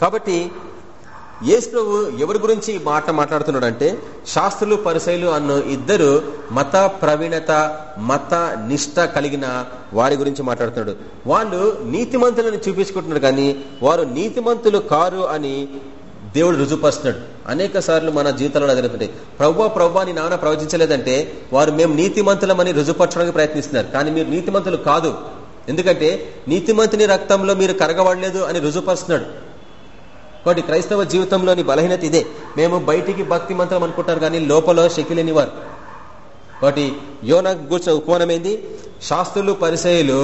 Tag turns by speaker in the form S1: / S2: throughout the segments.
S1: కాబట్టి యేసు ప్రభు ఎవరి గురించి మాట మాట్లాడుతున్నాడు అంటే శాస్త్రులు పరిశైలు అన్న ఇద్దరు మత ప్రవీణత మత నిష్ట కలిగిన వారి గురించి మాట్లాడుతున్నాడు. వాళ్ళు నీతిమంతులను చూపించుకుంటున్నారు కానీ వారు నీతిమంతులు కారు అని దేవుడు రుజుపరుస్తున్నాడు అనేక సార్లు మన జీవితంలో జరుగుతుంటాయి. ప్రవ్వ ప్రవ్వ అని నాన్న ప్రవచించలేదంటే వారు మేము నీతిమంతులమని రుజుపరచడానికి ప్రయత్నిస్తున్నారు. కానీ మీరు నీతిమంతులు కాదు. ఎందుకంటే నీతిమంతుని రక్తంలో మీరు కరగబడలేదు అని రుజుపరుస్తున్నాడు కాబట్టి క్రైస్తవ జీవితంలోని బలహీనత ఇదే. మేము బయటికి భక్తి మంత్రం అనుకుంటారు కానీ లోపల శక్తి లేనివారు కాబట్టి యోన కూర్చున్న ఉపమానం ఏంది శాస్త్రులు పరిచయులు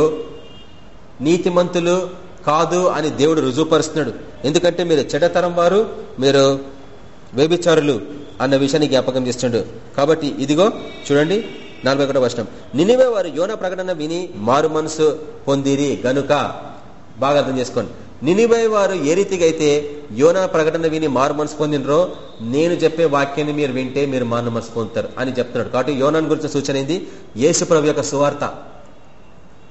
S1: నీతిమంతులు కాదు అని దేవుడు రుజువుపరుస్తున్నాడు. ఎందుకంటే మీరు చెడతరం వారు మీరు వ్యభిచారులు అన్న విషయాన్ని జ్ఞాపకం చేస్తుండడు కాబట్టి ఇదిగో చూడండి నలభై ఒకటో వర్షం నినివే వారు యోన ప్రకటన విని మారు మనసు పొందిరి గనుక. బాగా అర్థం చేసుకోండి. నినివే వారు ఏ రీతిగా అయితే యోనా ప్రకటన విని మారు మనసు పొందినరో నేను చెప్పే వాక్యాన్ని మీరు వింటే మీరు మారు మనసు పొందుతారు అని చెప్తున్నాడు. కాబట్టి యోనాన్ని గురించిన సూచన ఏంది? యేసుప్రభు యొక్క సువార్త.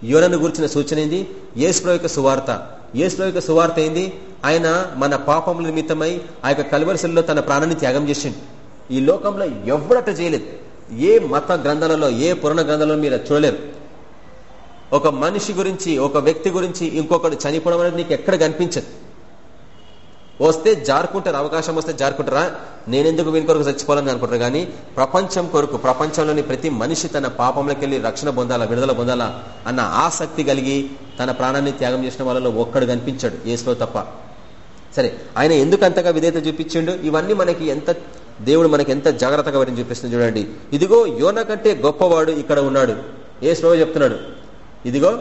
S1: యోనను గురించిన సూచన ఏంది? యేసుప్రభు యొక్క సువార్త. యేసుప్రభు యొక్క సువార్త ఏంది? ఆయన మన పాపముల నిమిత్తమై ఆ యొక్క కలువరిశల్లో తన ప్రాణాన్ని త్యాగం చేసిండు. ఈ లోకంలో ఎవరట చేయలేదు. ఏ మత గ్రంథాలలో ఏ పురాణ గ్రంథాలలో మీరు చూడలేరు. ఒక మనిషి గురించి ఒక వ్యక్తి గురించి ఇంకొకటి చనిపోవడం అనేది నీకు ఎక్కడ కనిపించదు. వస్తే జారుకుంటారు అవకాశం వస్తే జారుకుంటారా? నేనెందుకు వీని కొరకు చచ్చిపోవాలని అనుకుంటారు కానీ ప్రపంచం కొరకు ప్రపంచంలోని ప్రతి మనిషి తన పాపంలోకి వెళ్ళి రక్షణ పొందాలా విడుదల పొందాలా అన్న ఆసక్తి కలిగి తన ప్రాణాన్ని త్యాగం చేసిన వాళ్ళలో ఒక్కడు కనిపించాడు ఏసులో తప్ప. సరే ఆయన ఎందుకు అంతగా విధేయత చూపించిండు? ఇవన్నీ మనకి ఎంత దేవుడు మనకి ఎంత జాగ్రత్తగా వారిని చూపిస్తుంది చూడండి. ఇదిగో యోన కంటే గొప్పవాడు ఇక్కడ ఉన్నాడు. ఏ స్లో చెప్తున్నాడు ఇదిగో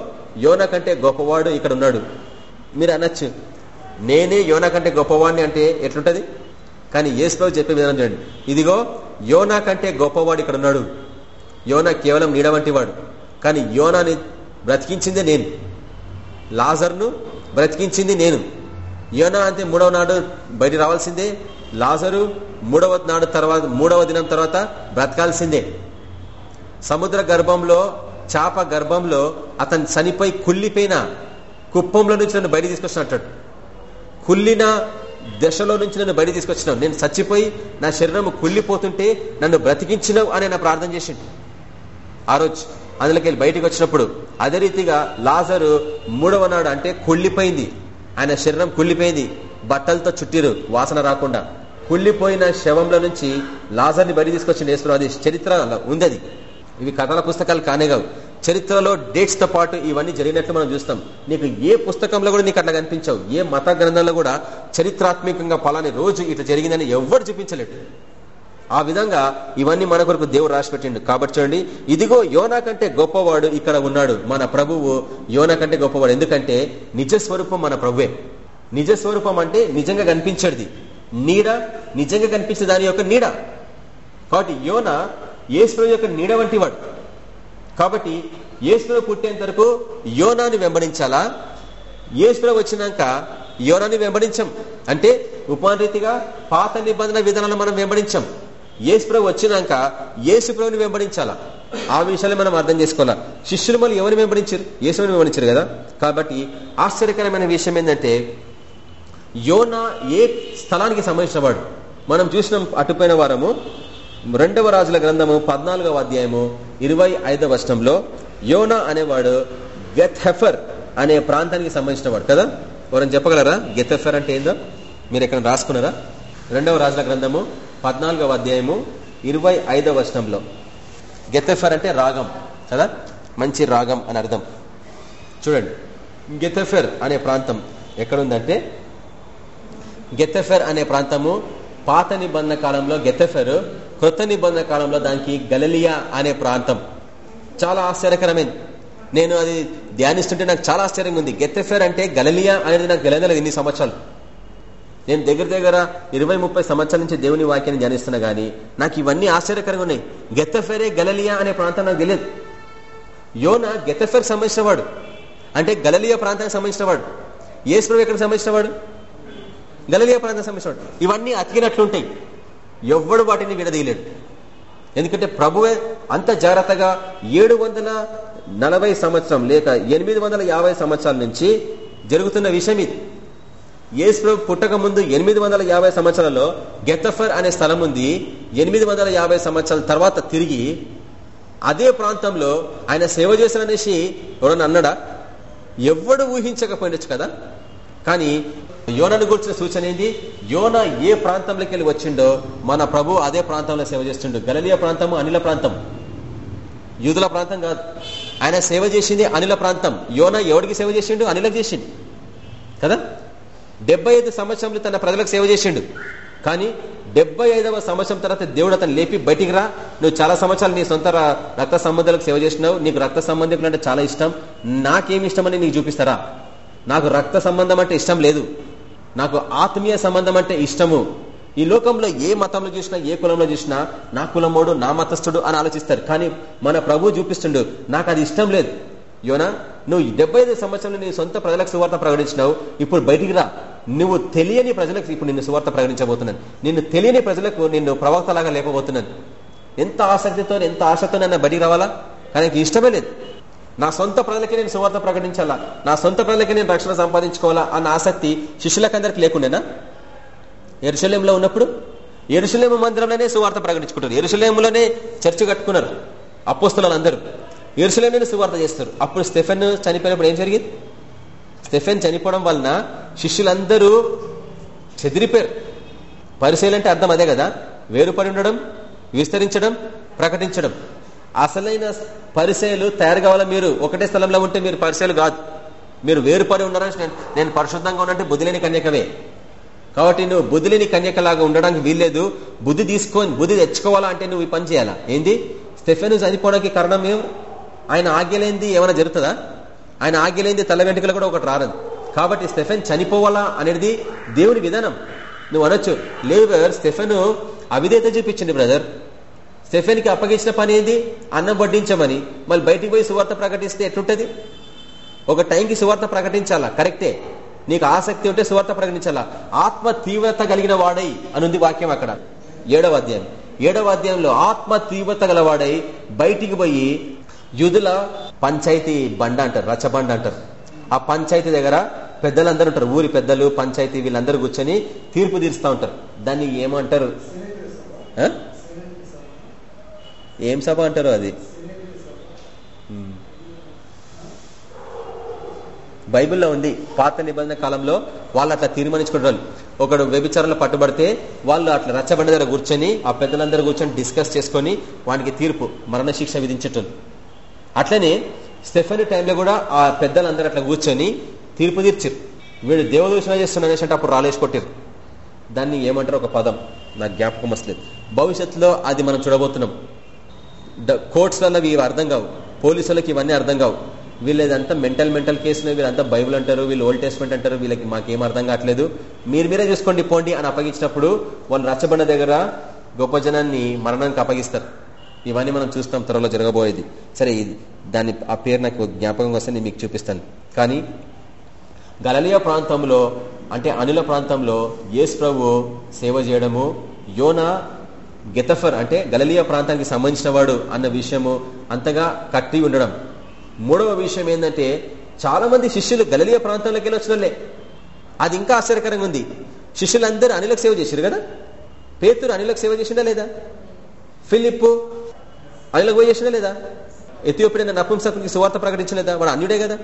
S1: యోన కంటే గొప్పవాడు ఇక్కడ ఉన్నాడు మీరు అనొచ్చు నేనే యోనా కంటే గొప్పవాడిని అంటే ఎట్లుంటది? కానీ ఏసులో చెప్పే విధానం చూడండి. ఇదిగో యోనా కంటే గొప్పవాడు ఇక్కడ ఉన్నాడు యోనా కేవలం నీడ వంటి వాడు. కానీ యోనాని బ్రతికించిందే నేను. లాజర్ను బ్రతికించింది నేను. యోనా అంటే మూడవ నాడు బయట రావాల్సిందే. లాజరు మూడవ నాడు తర్వాత మూడవ దినం తర్వాత బ్రతకాల్సిందే. సముద్ర గర్భంలో చాప గర్భంలో అతను చనిపోయి కుళ్ళిపోయిన కుప్పంలో నుంచి నన్ను బయట తీసుకొచ్చినట్టు కుళ్ళిన దశలో నుంచి నన్ను బయట తీసుకొచ్చినావు. నేను చచ్చిపోయి నా శరీరం కుళ్ళిపోతుంటే నన్ను బ్రతికించినావు అని నా ప్రార్థన చేసిండు. ఆ రోజు అందులోకి వెళ్ళి బయటకు వచ్చినప్పుడు అదే రీతిగా లాజరు మూడవ నాడు అంటే కుళ్ళిపోయింది. ఆయన శరీరం కుళ్ళిపోయింది. బట్టలతో చుట్టిరు వాసన రాకుండా. కుళ్ళిపోయిన శవంలో నుంచి లాజర్ని బయట తీసుకొచ్చిన వేసుకున్నాం అది చరిత్ర ఉంది అది. ఇవి కథల పుస్తకాలు కానే కావు. చరిత్రలో డేట్స్తో పాటు ఇవన్నీ జరిగినట్లు మనం చూస్తాం. నీకు ఏ పుస్తకంలో కూడా నీకు అట్లా కనిపించావు. ఏ మత గ్రంథంలో కూడా చరిత్రాత్మకంగా పలాని రోజు ఇట్లా జరిగిందని ఎవరు చూపించలేడు. ఆ విధంగా ఇవన్నీ మన కొరకు దేవుడు రాసిపెట్టిండు. కాబట్టి చూడండి ఇదిగో యోనా కంటే గొప్పవాడు ఇక్కడ ఉన్నాడు. మన ప్రభువు యోనా కంటే గొప్పవాడు. ఎందుకంటే నిజ స్వరూపం మన ప్రభువే. నిజ స్వరూపం అంటే నిజంగా కనిపించేది. నీడ నిజంగా కనిపించే దాని యొక్క నీడ. కాబట్టి యోన ఏసు యొక్క నీడ వంటి వాడు కాబట్టి ఏసులో పుట్టేంత వరకు యోనాని వెంబడించాలా? ఏసులో వచ్చినాక యోనాని వెంబడించం. అంటే ఉపాధిరీతిగా పాత నిబంధన విధానాలు మనం వెంబడించాం. ఏసుప్రభు వచ్చినాక ఏసుప్రభుని వెంబడించాలా? ఆ విషయాలు మనం అర్థం చేసుకోవాలా? శిష్యులు మళ్ళీ ఎవరిని వెంబడించారు? యేసుని వెంబడించారు కదా? కాబట్టి ఆశ్చర్యకరమైన విషయం ఏంటంటే యోనా ఏ స్థలానికి సంబంధించిన వాడు? మనం చూసినాం అటుపోయిన వారము రెండవ రాజుల గ్రంథము పద్నాలుగవ అధ్యాయము ఇరవై ఐదవ వర్షంలో యోనా అనేవాడు గెథెఫర్ అనే ప్రాంతానికి సంబంధించిన వాడు కదా? ఎవరైనా చెప్పగలరా? గెథెఫర్ అంటే ఏందో? మీరు ఎక్కడ రాసుకున్నారా? రెండవ రాజుల గ్రంథము పద్నాలుగవ అధ్యాయము ఇరవై ఐదవ వర్షంలో గెథెఫర్ అంటే రాగం కదా? మంచి రాగం అని అర్థం. చూడండి. గెథెఫెర్ అనే ప్రాంతం ఎక్కడుందంటే గెథెఫెర్ అనే ప్రాంతము పాత నిబంధన కాలంలో గెథెఫెర్ కృత నిబంధన కాలంలో దానికి గలలియా అనే ప్రాంతం. చాలా ఆశ్చర్యకరమైంది. నేను అది ధ్యానిస్తుంటే నాకు చాలా ఆశ్చర్యంగా ఉంది. గెత్తెఫెర్ అంటే గలలియా అనేది నాకు గెలదలేదు ఇన్ని సంవత్సరాలు. నేను దగ్గర దగ్గర ఇరవై ముప్పై సంవత్సరాల నుంచి దేవుని వాక్యాన్ని ధ్యానిస్తున్నా గానీ నాకు ఇవన్నీ ఆశ్చర్యకరంగా ఉన్నాయి. గెత్తఫెరే గలలియా అనే ప్రాంతం నాకు తెలియదు. యోన గెత్తఫెర్ సంబంధించిన వాడు అంటే గలలియా ప్రాంతానికి సంబంధించిన వాడు ఏసు ఎక్కడికి సంబంధించిన వాడు గలలియా ప్రాంతానికి సంబంధించిన వాడు ఇవన్నీ అతికినట్లుంటాయి. ఎవ్వడు వాటిని విడదీయలేడు. ఎందుకంటే ప్రభువే అంత జాగ్రత్తగా ఏడు వందల నలభై సంవత్సరం లేక ఎనిమిది వందల యాభై సంవత్సరాల నుంచి జరుగుతున్న విషయం ఇది. యేసు పుట్టక ముందు ఎనిమిది వందల యాభై సంవత్సరాలలో గెతఫర్ అనే స్థలం ఉంది. ఎనిమిది వందల యాభై సంవత్సరాల తర్వాత తిరిగి అదే ప్రాంతంలో ఆయన సేవ చేశారనేసి ఎవరన్నా అన్నాడా? ఎవడు ఊహించకపోయినచ్చు కదా. కానీ యోనను గురించిన సూచన ఏంది? యోన ఏ ప్రాంతంలోకి వెళ్ళి వచ్చిండో మన ప్రభు అదే ప్రాంతంలో సేవ చేస్తుండో. గలలియ ప్రాంతము అనిల ప్రాంతం. యూదుల ప్రాంతం కాదు. ఆయన సేవ చేసింది అనిల ప్రాంతం. యోన ఎవరికి సేవ చేసిండు? అనిలకు చేసిండు. కదా? డెబ్బై ఐదు సంవత్సరంలో తన ప్రజలకు సేవ చేసిండు. కానీ డెబ్బై ఐదవ సంవత్సరం తర్వాత దేవుడు అతను లేపి బయటికి రా. నువ్వు చాలా సంవత్సరాలు నీ సొంత రక్త సంబంధాలకు సేవ చేసినావు నీకు రక్త సంబంధికులు అంటే చాలా ఇష్టం. నాకేమి ఇష్టమని నీకు చూపిస్తారా? నాకు రక్త సంబంధం అంటే ఇష్టం లేదు. నాకు ఆత్మీయ సంబంధం అంటే ఇష్టము. ఈ లోకంలో ఏ మతంలో చూసినా ఏ కులంలో చూసినా నా కులమోడు నా మతస్థుడు అని ఆలోచిస్తారు. కానీ మన ప్రభు చూపిస్తుండు నాకు అది ఇష్టం లేదు. యోనా నువ్వు డెబ్బై ఐదు సంవత్సరంలో నీ సొంత ప్రజలకు సువార్త ప్రకటించినావు. ఇప్పుడు బయటికి రా. నువ్వు తెలియని ప్రజలకు ఇప్పుడు నిన్ను సువార్త ప్రకటించబోతున్నాను. నిన్ను తెలియని ప్రజలకు నిన్ను ప్రవక్తలాగా లేపబోతున్నాను. ఎంత ఆసక్తితో ఎంత ఆశతో నన్ను బయటికి రావాలా? కానీ ఇష్టమే లేదు. నా సొంత ప్రజలకి నేను సువార్త ప్రకటించాలా? నా సొంత ప్రజలకే నేను రక్షణ సంపాదించుకోవాలా? అన్న ఆసక్తి శిష్యులకందరికి లేకుండేనా? ఎరుశలేంలో ఉన్నప్పుడు ఎరుశలేము మందిరంలోనే సువార్త ప్రకటించుకుంటారు. ఎరుశలేములోనే చర్చ కట్టుకున్నారు అపోస్తులందరూ ఎరుసలేనే సువార్త చేస్తారు. అప్పుడు స్టెఫెన్ చనిపోయినప్పుడు ఏం జరిగింది? స్టెఫెన్ చనిపోవడం వలన శిష్యులందరూ చెదిరిపోయారు. పరిశీలంటే అర్థం అదే కదా? వేరుపడి ఉండడం విస్తరించడం ప్రకటించడం. అసలైన పరిచయలు తయారు కావాలా మీరు? ఒకటే స్థలంలో ఉంటే మీరు పరిచయలు కాదు. మీరు వేరుపడి ఉన్నారని నేను పరిశుద్ధంగా ఉన్నట్టు బుద్ధిలేని కన్యకవే. కాబట్టి నువ్వు బుద్ధిలేని కన్యకలాగా ఉండడానికి వీల్లేదు. బుద్ధి తీసుకొని బుద్ధి తెచ్చుకోవాలా అంటే నువ్వు ఈ పని చేయాలా? ఏంది? స్టెఫెన్ చనిపోవడానికి కారణం ఏం? ఆయన ఆగ్యలేంది ఏమైనా జరుగుతుందా? ఆయన ఆగ్యలేంది తల వెంట్రుకలు కూడా ఒకటి రారదు కాబట్టి స్టెఫెన్ చనిపోవాలా అనేది దేవుని విధానం. నువ్వు అనొచ్చు. లేవర్ స్టెఫెన్ అవిధేత చూపించింది బ్రదర్. స్టెఫెన్కి అప్పగించిన పని ఏంది? అన్నం వడ్డించమని. మళ్ళీ బయటికి పోయి సువార్త ప్రకటిస్తే ఎట్లుంటది? ఒక టైంకి సువార్త ప్రకటించాలా? కరెక్టే. నీకు ఆసక్తి ఉంటే సువార్త ప్రకటించాలా? ఆత్మ తీవ్రత కలిగిన వాడై అనుంది వాక్యం అక్కడ. ఏడవ అధ్యాయం. ఏడవ అధ్యాయంలో ఆత్మ తీవ్రత గలవాడై బయటికి పోయి యుధుల పంచాయతీ బండ అంటారు రచబండ అంటారు. ఆ పంచాయతీ దగ్గర పెద్దలందరూ ఉంటారు. ఊరి పెద్దలు పంచాయతీ వీళ్ళందరూ కూర్చొని తీర్పు తీరుస్తూ ఉంటారు. దాన్ని ఏమంటారు? ఏం సభ అంటారు అది? బైబిల్లో ఉంది పాత నిబంధన కాలంలో వాళ్ళు అట్లా తీర్మానించుకుంటారు. ఒకడు వ్యభిచారంలో పట్టుబడితే వాళ్ళు అట్లా రచ్చబండి దగ్గర కూర్చొని ఆ పెద్దలందరూ కూర్చొని డిస్కస్ చేసుకొని వానికి తీర్పు మరణశిక్ష విధించటం అట్లనే స్టెఫెన్ టైంలో కూడా ఆ పెద్దలందరూ అట్లా కూర్చొని తీర్పు తీర్చారు. వీడు దేవదూషణ చేస్తున్నా అంటే అప్పుడు రాలేసి కొట్టారు దాన్ని ఏమంటారు ఒక పదం? నాకు జ్ఞాపకం వస్తలేదు. భవిష్యత్తులో అది మనం చూడబోతున్నాం. కోర్ట్స్లలో ఇవి అర్థం కావు. పోలీసులకు ఇవన్నీ అర్థం కావు. వీళ్ళేదంతా మెంటల్ మెంటల్ కేసులు వీళ్ళంతా బైబుల్ అంటారు వీళ్ళు ఓల్డ్ టెస్ట్మెంట్ అంటారు వీళ్ళకి మాకేం అర్థం కావట్లేదు. మీరు మీరే చూసుకోండి పోండి అని అప్పగించినప్పుడు వాళ్ళు రచ్చబండ దగ్గర గొప్ప జనాన్ని మరణానికి అప్పగిస్తారు. ఇవన్నీ మనం చూస్తాం త్వరలో జరగబోయేది. సరే ఇది ఆ పేరు నాకు జ్ఞాపకం వస్తే నేను మీకు చూపిస్తాను. కానీ గలలియా ప్రాంతంలో అంటే అనుల ప్రాంతంలో యేసు ప్రభు సేవ చేయడము యోన గెతఫర్ అంటే గలలియా ప్రాంతానికి సంబంధించిన వాడు అన్న విషయము అంతగా కట్టి ఉండడం. మూడవ విషయం ఏంటంటే చాలా మంది శిష్యులు గలలియ ప్రాంతంలోకి వెళ్ళి అది ఇంకా ఆశ్చర్యకరంగా ఉంది. శిష్యులందరూ అనిలకు సేవ చేశారు కదా? పేతురు అనిలకు సేవ చేసిండా లేదా? ఫిలిప్పు అనిలకు పోయి చేసిండా లేదా? ఎత్తియోపిడైన నపుంసకునికి సువార్త ప్రకటించలేదా వాడు అన్యుడే కదా?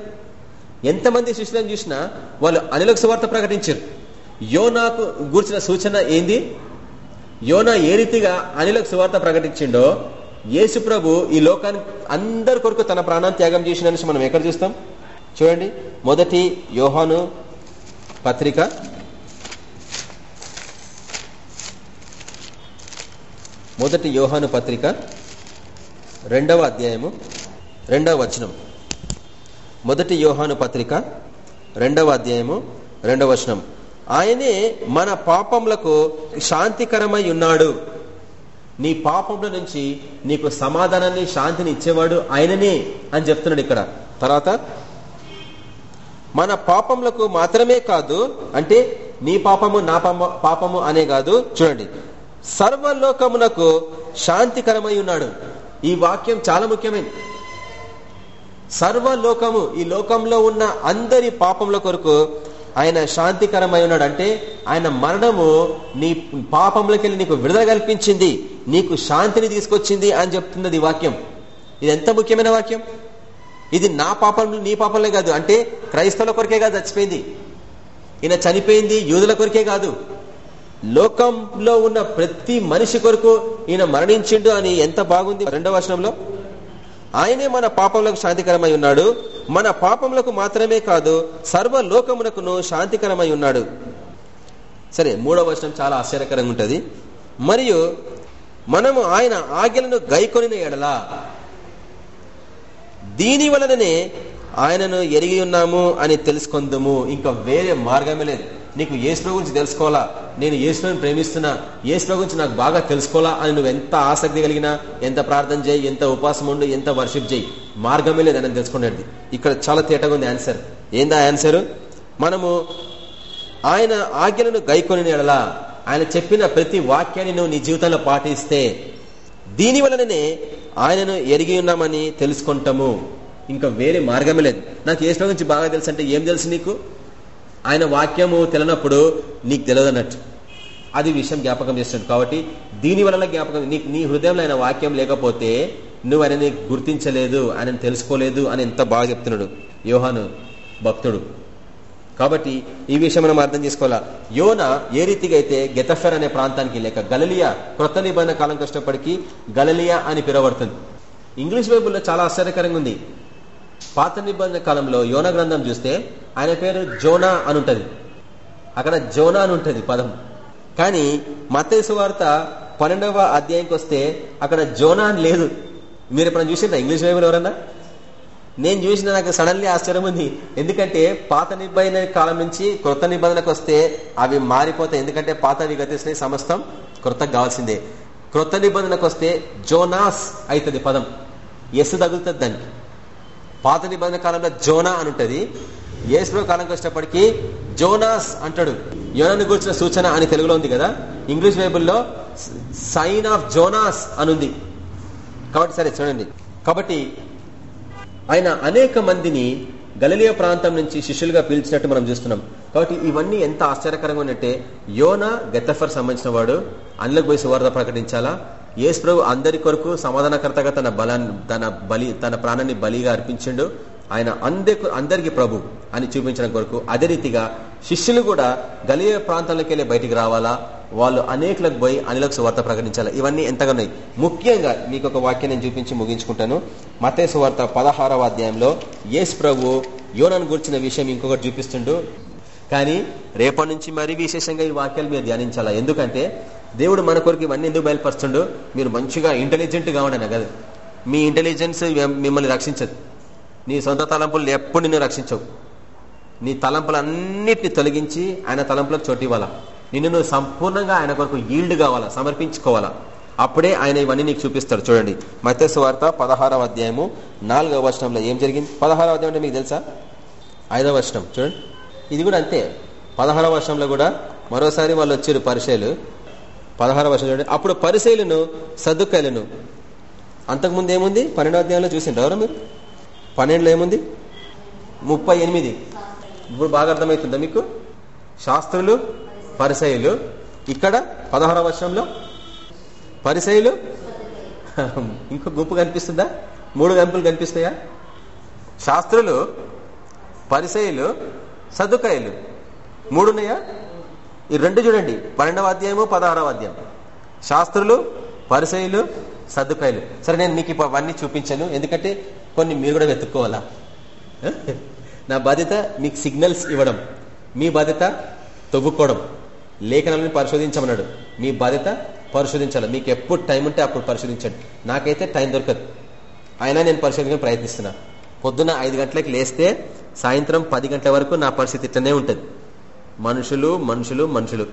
S1: ఎంతమంది శిష్యులను చూసినా వాళ్ళు అనిలకు సువార్త ప్రకటించారు. యోనాకు గూర్చిన సూచన ఏంది? యోనా ఏ రీతిగా అనిలకు సువార్త ప్రకటించిండో యేసు ప్రభు ఈ లోకానికి అందరి కొరకు తన ప్రాణాన్ని త్యాగం చేసిన మనం ఎక్కడ చూస్తాం? చూడండి మొదటి యోహాను పత్రిక. మొదటి యోహాను పత్రిక రెండవ అధ్యాయము రెండవ వచనం. మొదటి యోహాను పత్రిక రెండవ అధ్యాయము రెండవ వచనం. ఆయనే మన పాపములకు శాంతికరమై ఉన్నాడు. నీ పాపంలో నుంచి నీకు సమాధానాన్ని శాంతిని ఇచ్చేవాడు ఆయననే అని చెప్తున్నాడు ఇక్కడ. తర్వాత మన పాపములకు మాత్రమే కాదు అంటే నీ పాపము నా పాపము అనే కాదు చూడండి. సర్వలోకమునకు శాంతికరమై ఉన్నాడు. ఈ వాక్యం చాలా ముఖ్యమైనది. సర్వలోకము ఈ లోకంలో ఉన్న అందరి పాపముల కొరకు ఆయన శాంతికరమై ఉన్నాడు అంటే ఆయన మరణము నీ పాపంలోకెళ్ళి నీకు విడుదల కల్పించింది నీకు శాంతిని తీసుకొచ్చింది అని చెప్తున్నది వాక్యం. ఇది ఎంత ముఖ్యమైన వాక్యం? ఇది నా పాపంలో నీ పాపంలో కాదు. అంటే క్రైస్తవుల కొరకే కాదు చచ్చిపోయింది. ఈయన చనిపోయింది యూదుల కొరకే కాదు. లోకంలో ఉన్న ప్రతి మనిషి కొరకు ఈయన మరణించిండు అని ఎంత బాగుంది? రెండవ వర్షంలో ఆయనే మన పాపములకు శాంతికరమై ఉన్నాడు. మన పాపములకు మాత్రమే కాదు సర్వలోకమునకును శాంతికరమై ఉన్నాడు. సరే మూడవ వర్షం చాలా ఆశ్చర్యకరంగా ఉంటుంది. మరియు మనము ఆయన ఆజ్ఞలను గైకొనిన ఎడలా దీని వలననే ఆయనను ఎరిగి ఉన్నాము అని తెలుసుకుందాము. ఇంకా వేరే మార్గమే లేదు. నీకు ఏసులో గురించి తెలుసుకోవాలా? నేను ఏసులోని ప్రేమిస్తున్నా. ఏసులో గురించి నాకు బాగా తెలుసుకోవాలా? అని నువ్వు ఎంత ఆసక్తి కలిగినా ఎంత ప్రార్థన చేయి ఎంత ఉపాసం ఉండు ఎంత వర్షిప్ చేయి. మార్గమే లేదు అని తెలుసుకునేది. ఇక్కడ చాలా తేటగా ఉంది ఆన్సర్ ఏందా ఆన్సర్ మనము ఆయన ఆజ్ఞలను గైకొని ఎడలా ఆయన చెప్పిన ప్రతి వాక్యాన్ని నువ్వు నీ జీవితంలో పాటిస్తే దీని వలననే ఆయనను ఎరిగి ఉన్నామని తెలుసుకుంటాము. ఇంకా వేరే మార్గమే లేదు. నాకు ఏ గురించి బాగా తెలుసు అంటే ఏం తెలుసు నీకు? ఆయన వాక్యము తెలియనప్పుడు నీకు తెలియదు అది విషయం జ్ఞాపకం చేస్తున్నాడు. కాబట్టి దీని వలన జ్ఞాపకం నీకు నీ హృదయంలో ఆయన వాక్యం లేకపోతే నువ్వు ఆయనని గుర్తించలేదు ఆయన తెలుసుకోలేదు అని ఎంత బాగా చెప్తున్నాడు యోహాను భక్తుడు. కాబట్టి ఈ విషయం మనం అర్థం చేసుకోవాలా? యోన ఏ రీతిగా అయితే గెతఫెర్ అనే ప్రాంతానికి లేక గలలియా క్రొత్త నిబంధన కాలం కష్టపడికి గలలియా అని పిలువబడుతుంది. ఇంగ్లీష్ బైబుల్లో చాలా ఆశ్చర్యకరంగా ఉంది. పాత నిబంధన కాలంలో యోన గ్రంథం చూస్తే ఆయన పేరు జోనా అని ఉంటుంది అక్కడ జోనా అని ఉంటుంది పదం. కానీ మతేసు వార్త పన్నెండవ అధ్యాయంకి వస్తే అక్కడ జోనా అని లేదు. మీరు ఎప్పుడైనా చూసిందా ఇంగ్లీష్ బైబుల్ ఎవరన్నా? నేను చూసిన నాకు సడన్లీ ఆశ్చర్యం ఉంది. ఎందుకంటే పాత నిబంధన కాలం నుంచి కృత నిబంధనకు వస్తే అవి మారిపోతాయి. ఎందుకంటే పాతవి గతిస్తున్నాయి సమస్తం కృతకు కావాల్సిందే. కృత నిబంధనకు వస్తే జోనాస్ అవుతుంది పదం. ఎస్ తగులుతుంది దానికి. పాత నిబంధన కాలంలో జోనా అని ఉంటుంది. ఏసులో కాలంకి వచ్చినప్పటికీ జోనాస్ అంటాడు. యోనాను గురించిన సూచన అని తెలుగులో ఉంది కదా. ఇంగ్లీష్ బైబుల్లో సైన్ ఆఫ్ జోనాస్ అనుంది. కాబట్టి సరే చూడండి. కాబట్టి ఆయన అనేక మందిని గలలియ ప్రాంతం నుంచి శిష్యులుగా పీల్చినట్టు మనం చూస్తున్నాం. కాబట్టి ఇవన్నీ ఎంత ఆశ్చర్యకరంగా ఉన్నట్టే యోన గెతఫర్ సంబంధించిన వాడు అందులోకి పోయి సువార్త ప్రకటించాలా? యేసు ప్రభు అందరి కొరకు సమాధానకర్తగా తన బలాన్ని తన బలి తన ప్రాణాన్ని బలిగా అర్పించిండు. ఆయన అందరి అందరికి ప్రభు అని చూపించడం కొరకు అదే రీతిగా శిష్యులు కూడా గలియ ప్రాంతాలకు వెళ్ళి బయటికి రావాలా? వాళ్ళు అనేకులకు పోయి అనేలకు సువార్త ప్రకటించాలి? ఇవన్నీ ఎంతగా ఉన్నాయి ముఖ్యంగా మీకు ఒక వాక్యం నేను చూపించి ముగించుకుంటాను. మతే సువార్త పదహారవ అధ్యాయంలో యేసు ప్రభు యోనను గురించిన విషయం ఇంకొకటి చూపిస్తుండు. కానీ రేపటి నుంచి మరీ విశేషంగా ఈ వాక్యాలు మీరు ధ్యానించాలా? ఎందుకంటే దేవుడు మన కొరకు ఇవన్నీ ఎందుకు బయలుపరుస్తుండో? మీరు మంచిగా ఇంటెలిజెంట్గా కదా. మీ ఇంటెలిజెన్స్ మిమ్మల్ని రక్షించదు. నీ సొంత తలంపులు ఎప్పుడు నిన్ను రక్షించవు. నీ తలంపులన్నిటిని తొలగించి ఆయన తలంపులకు చోటు ఇవ్వాలా? నిన్ను నువ్వు సంపూర్ణంగా ఆయన కొరకు ఈల్డ్ కావాలా? సమర్పించుకోవాలా? అప్పుడే ఆయన ఇవన్నీ నీకు చూపిస్తాడు. చూడండి. మత్స్సు వార్త పదహారవ అధ్యాయము నాలుగవ వర్షంలో ఏం జరిగింది? పదహారవ అధ్యాయం అంటే మీకు తెలుసా? ఐదవ వర్షం చూడండి. ఇది కూడా అంతే. పదహారవ వర్షంలో కూడా మరోసారి వాళ్ళు వచ్చారు పరిచయలు. పదహారవ వర్షం చూడండి. అప్పుడు పరిశైలను సర్దుకాయలను అంతకుముందు ఏముంది? పన్నెండవ అధ్యాయంలో చూసిండ్రు. ఎవరు మీరు? పన్నెండులో ఏముంది? ముప్పై ఎనిమిది. ఇప్పుడు బాగా అర్థమవుతుందా మీకు? శాస్త్రులు పరిసయులు ఇక్కడ పదహారవ వర్షంలో పరిసయులు ఇంకో గుంపు కనిపిస్తుందా? మూడు గంపులు కనిపిస్తాయా? శాస్త్రులు పరిసయులు సదుకాయలు మూడున్నాయా ఈ రెండు చూడండి. పన్నెండవ అధ్యాయము పదహారవ అధ్యాయం. శాస్త్రులు పరిసయులు సర్దుకాయలు. సరే నేను మీకు అవన్నీ చూపించాను. ఎందుకంటే కొన్ని మీరు కూడా వెతుక్కోవాలా? నా బాధ్యత మీకు సిగ్నల్స్ ఇవ్వడం. మీ బాధ్యత తవ్వుకోవడం. లేఖనాలను పరిశోధించమన్నాడు. మీ బాధ్యత పరిశోధించాలి. మీకు ఎప్పుడు టైం ఉంటే అప్పుడు పరిశోధించండి. నాకైతే టైం దొరకదు. అయినా నేను పరిశోధన ప్రయత్నిస్తున్నా. పొద్దున్న ఐదు గంటలకు లేస్తే సాయంత్రం పది గంటల వరకు నా పరిస్థితి ఇట్లనే ఉంటుంది. మనుషులు మనుషులు మనుషులు.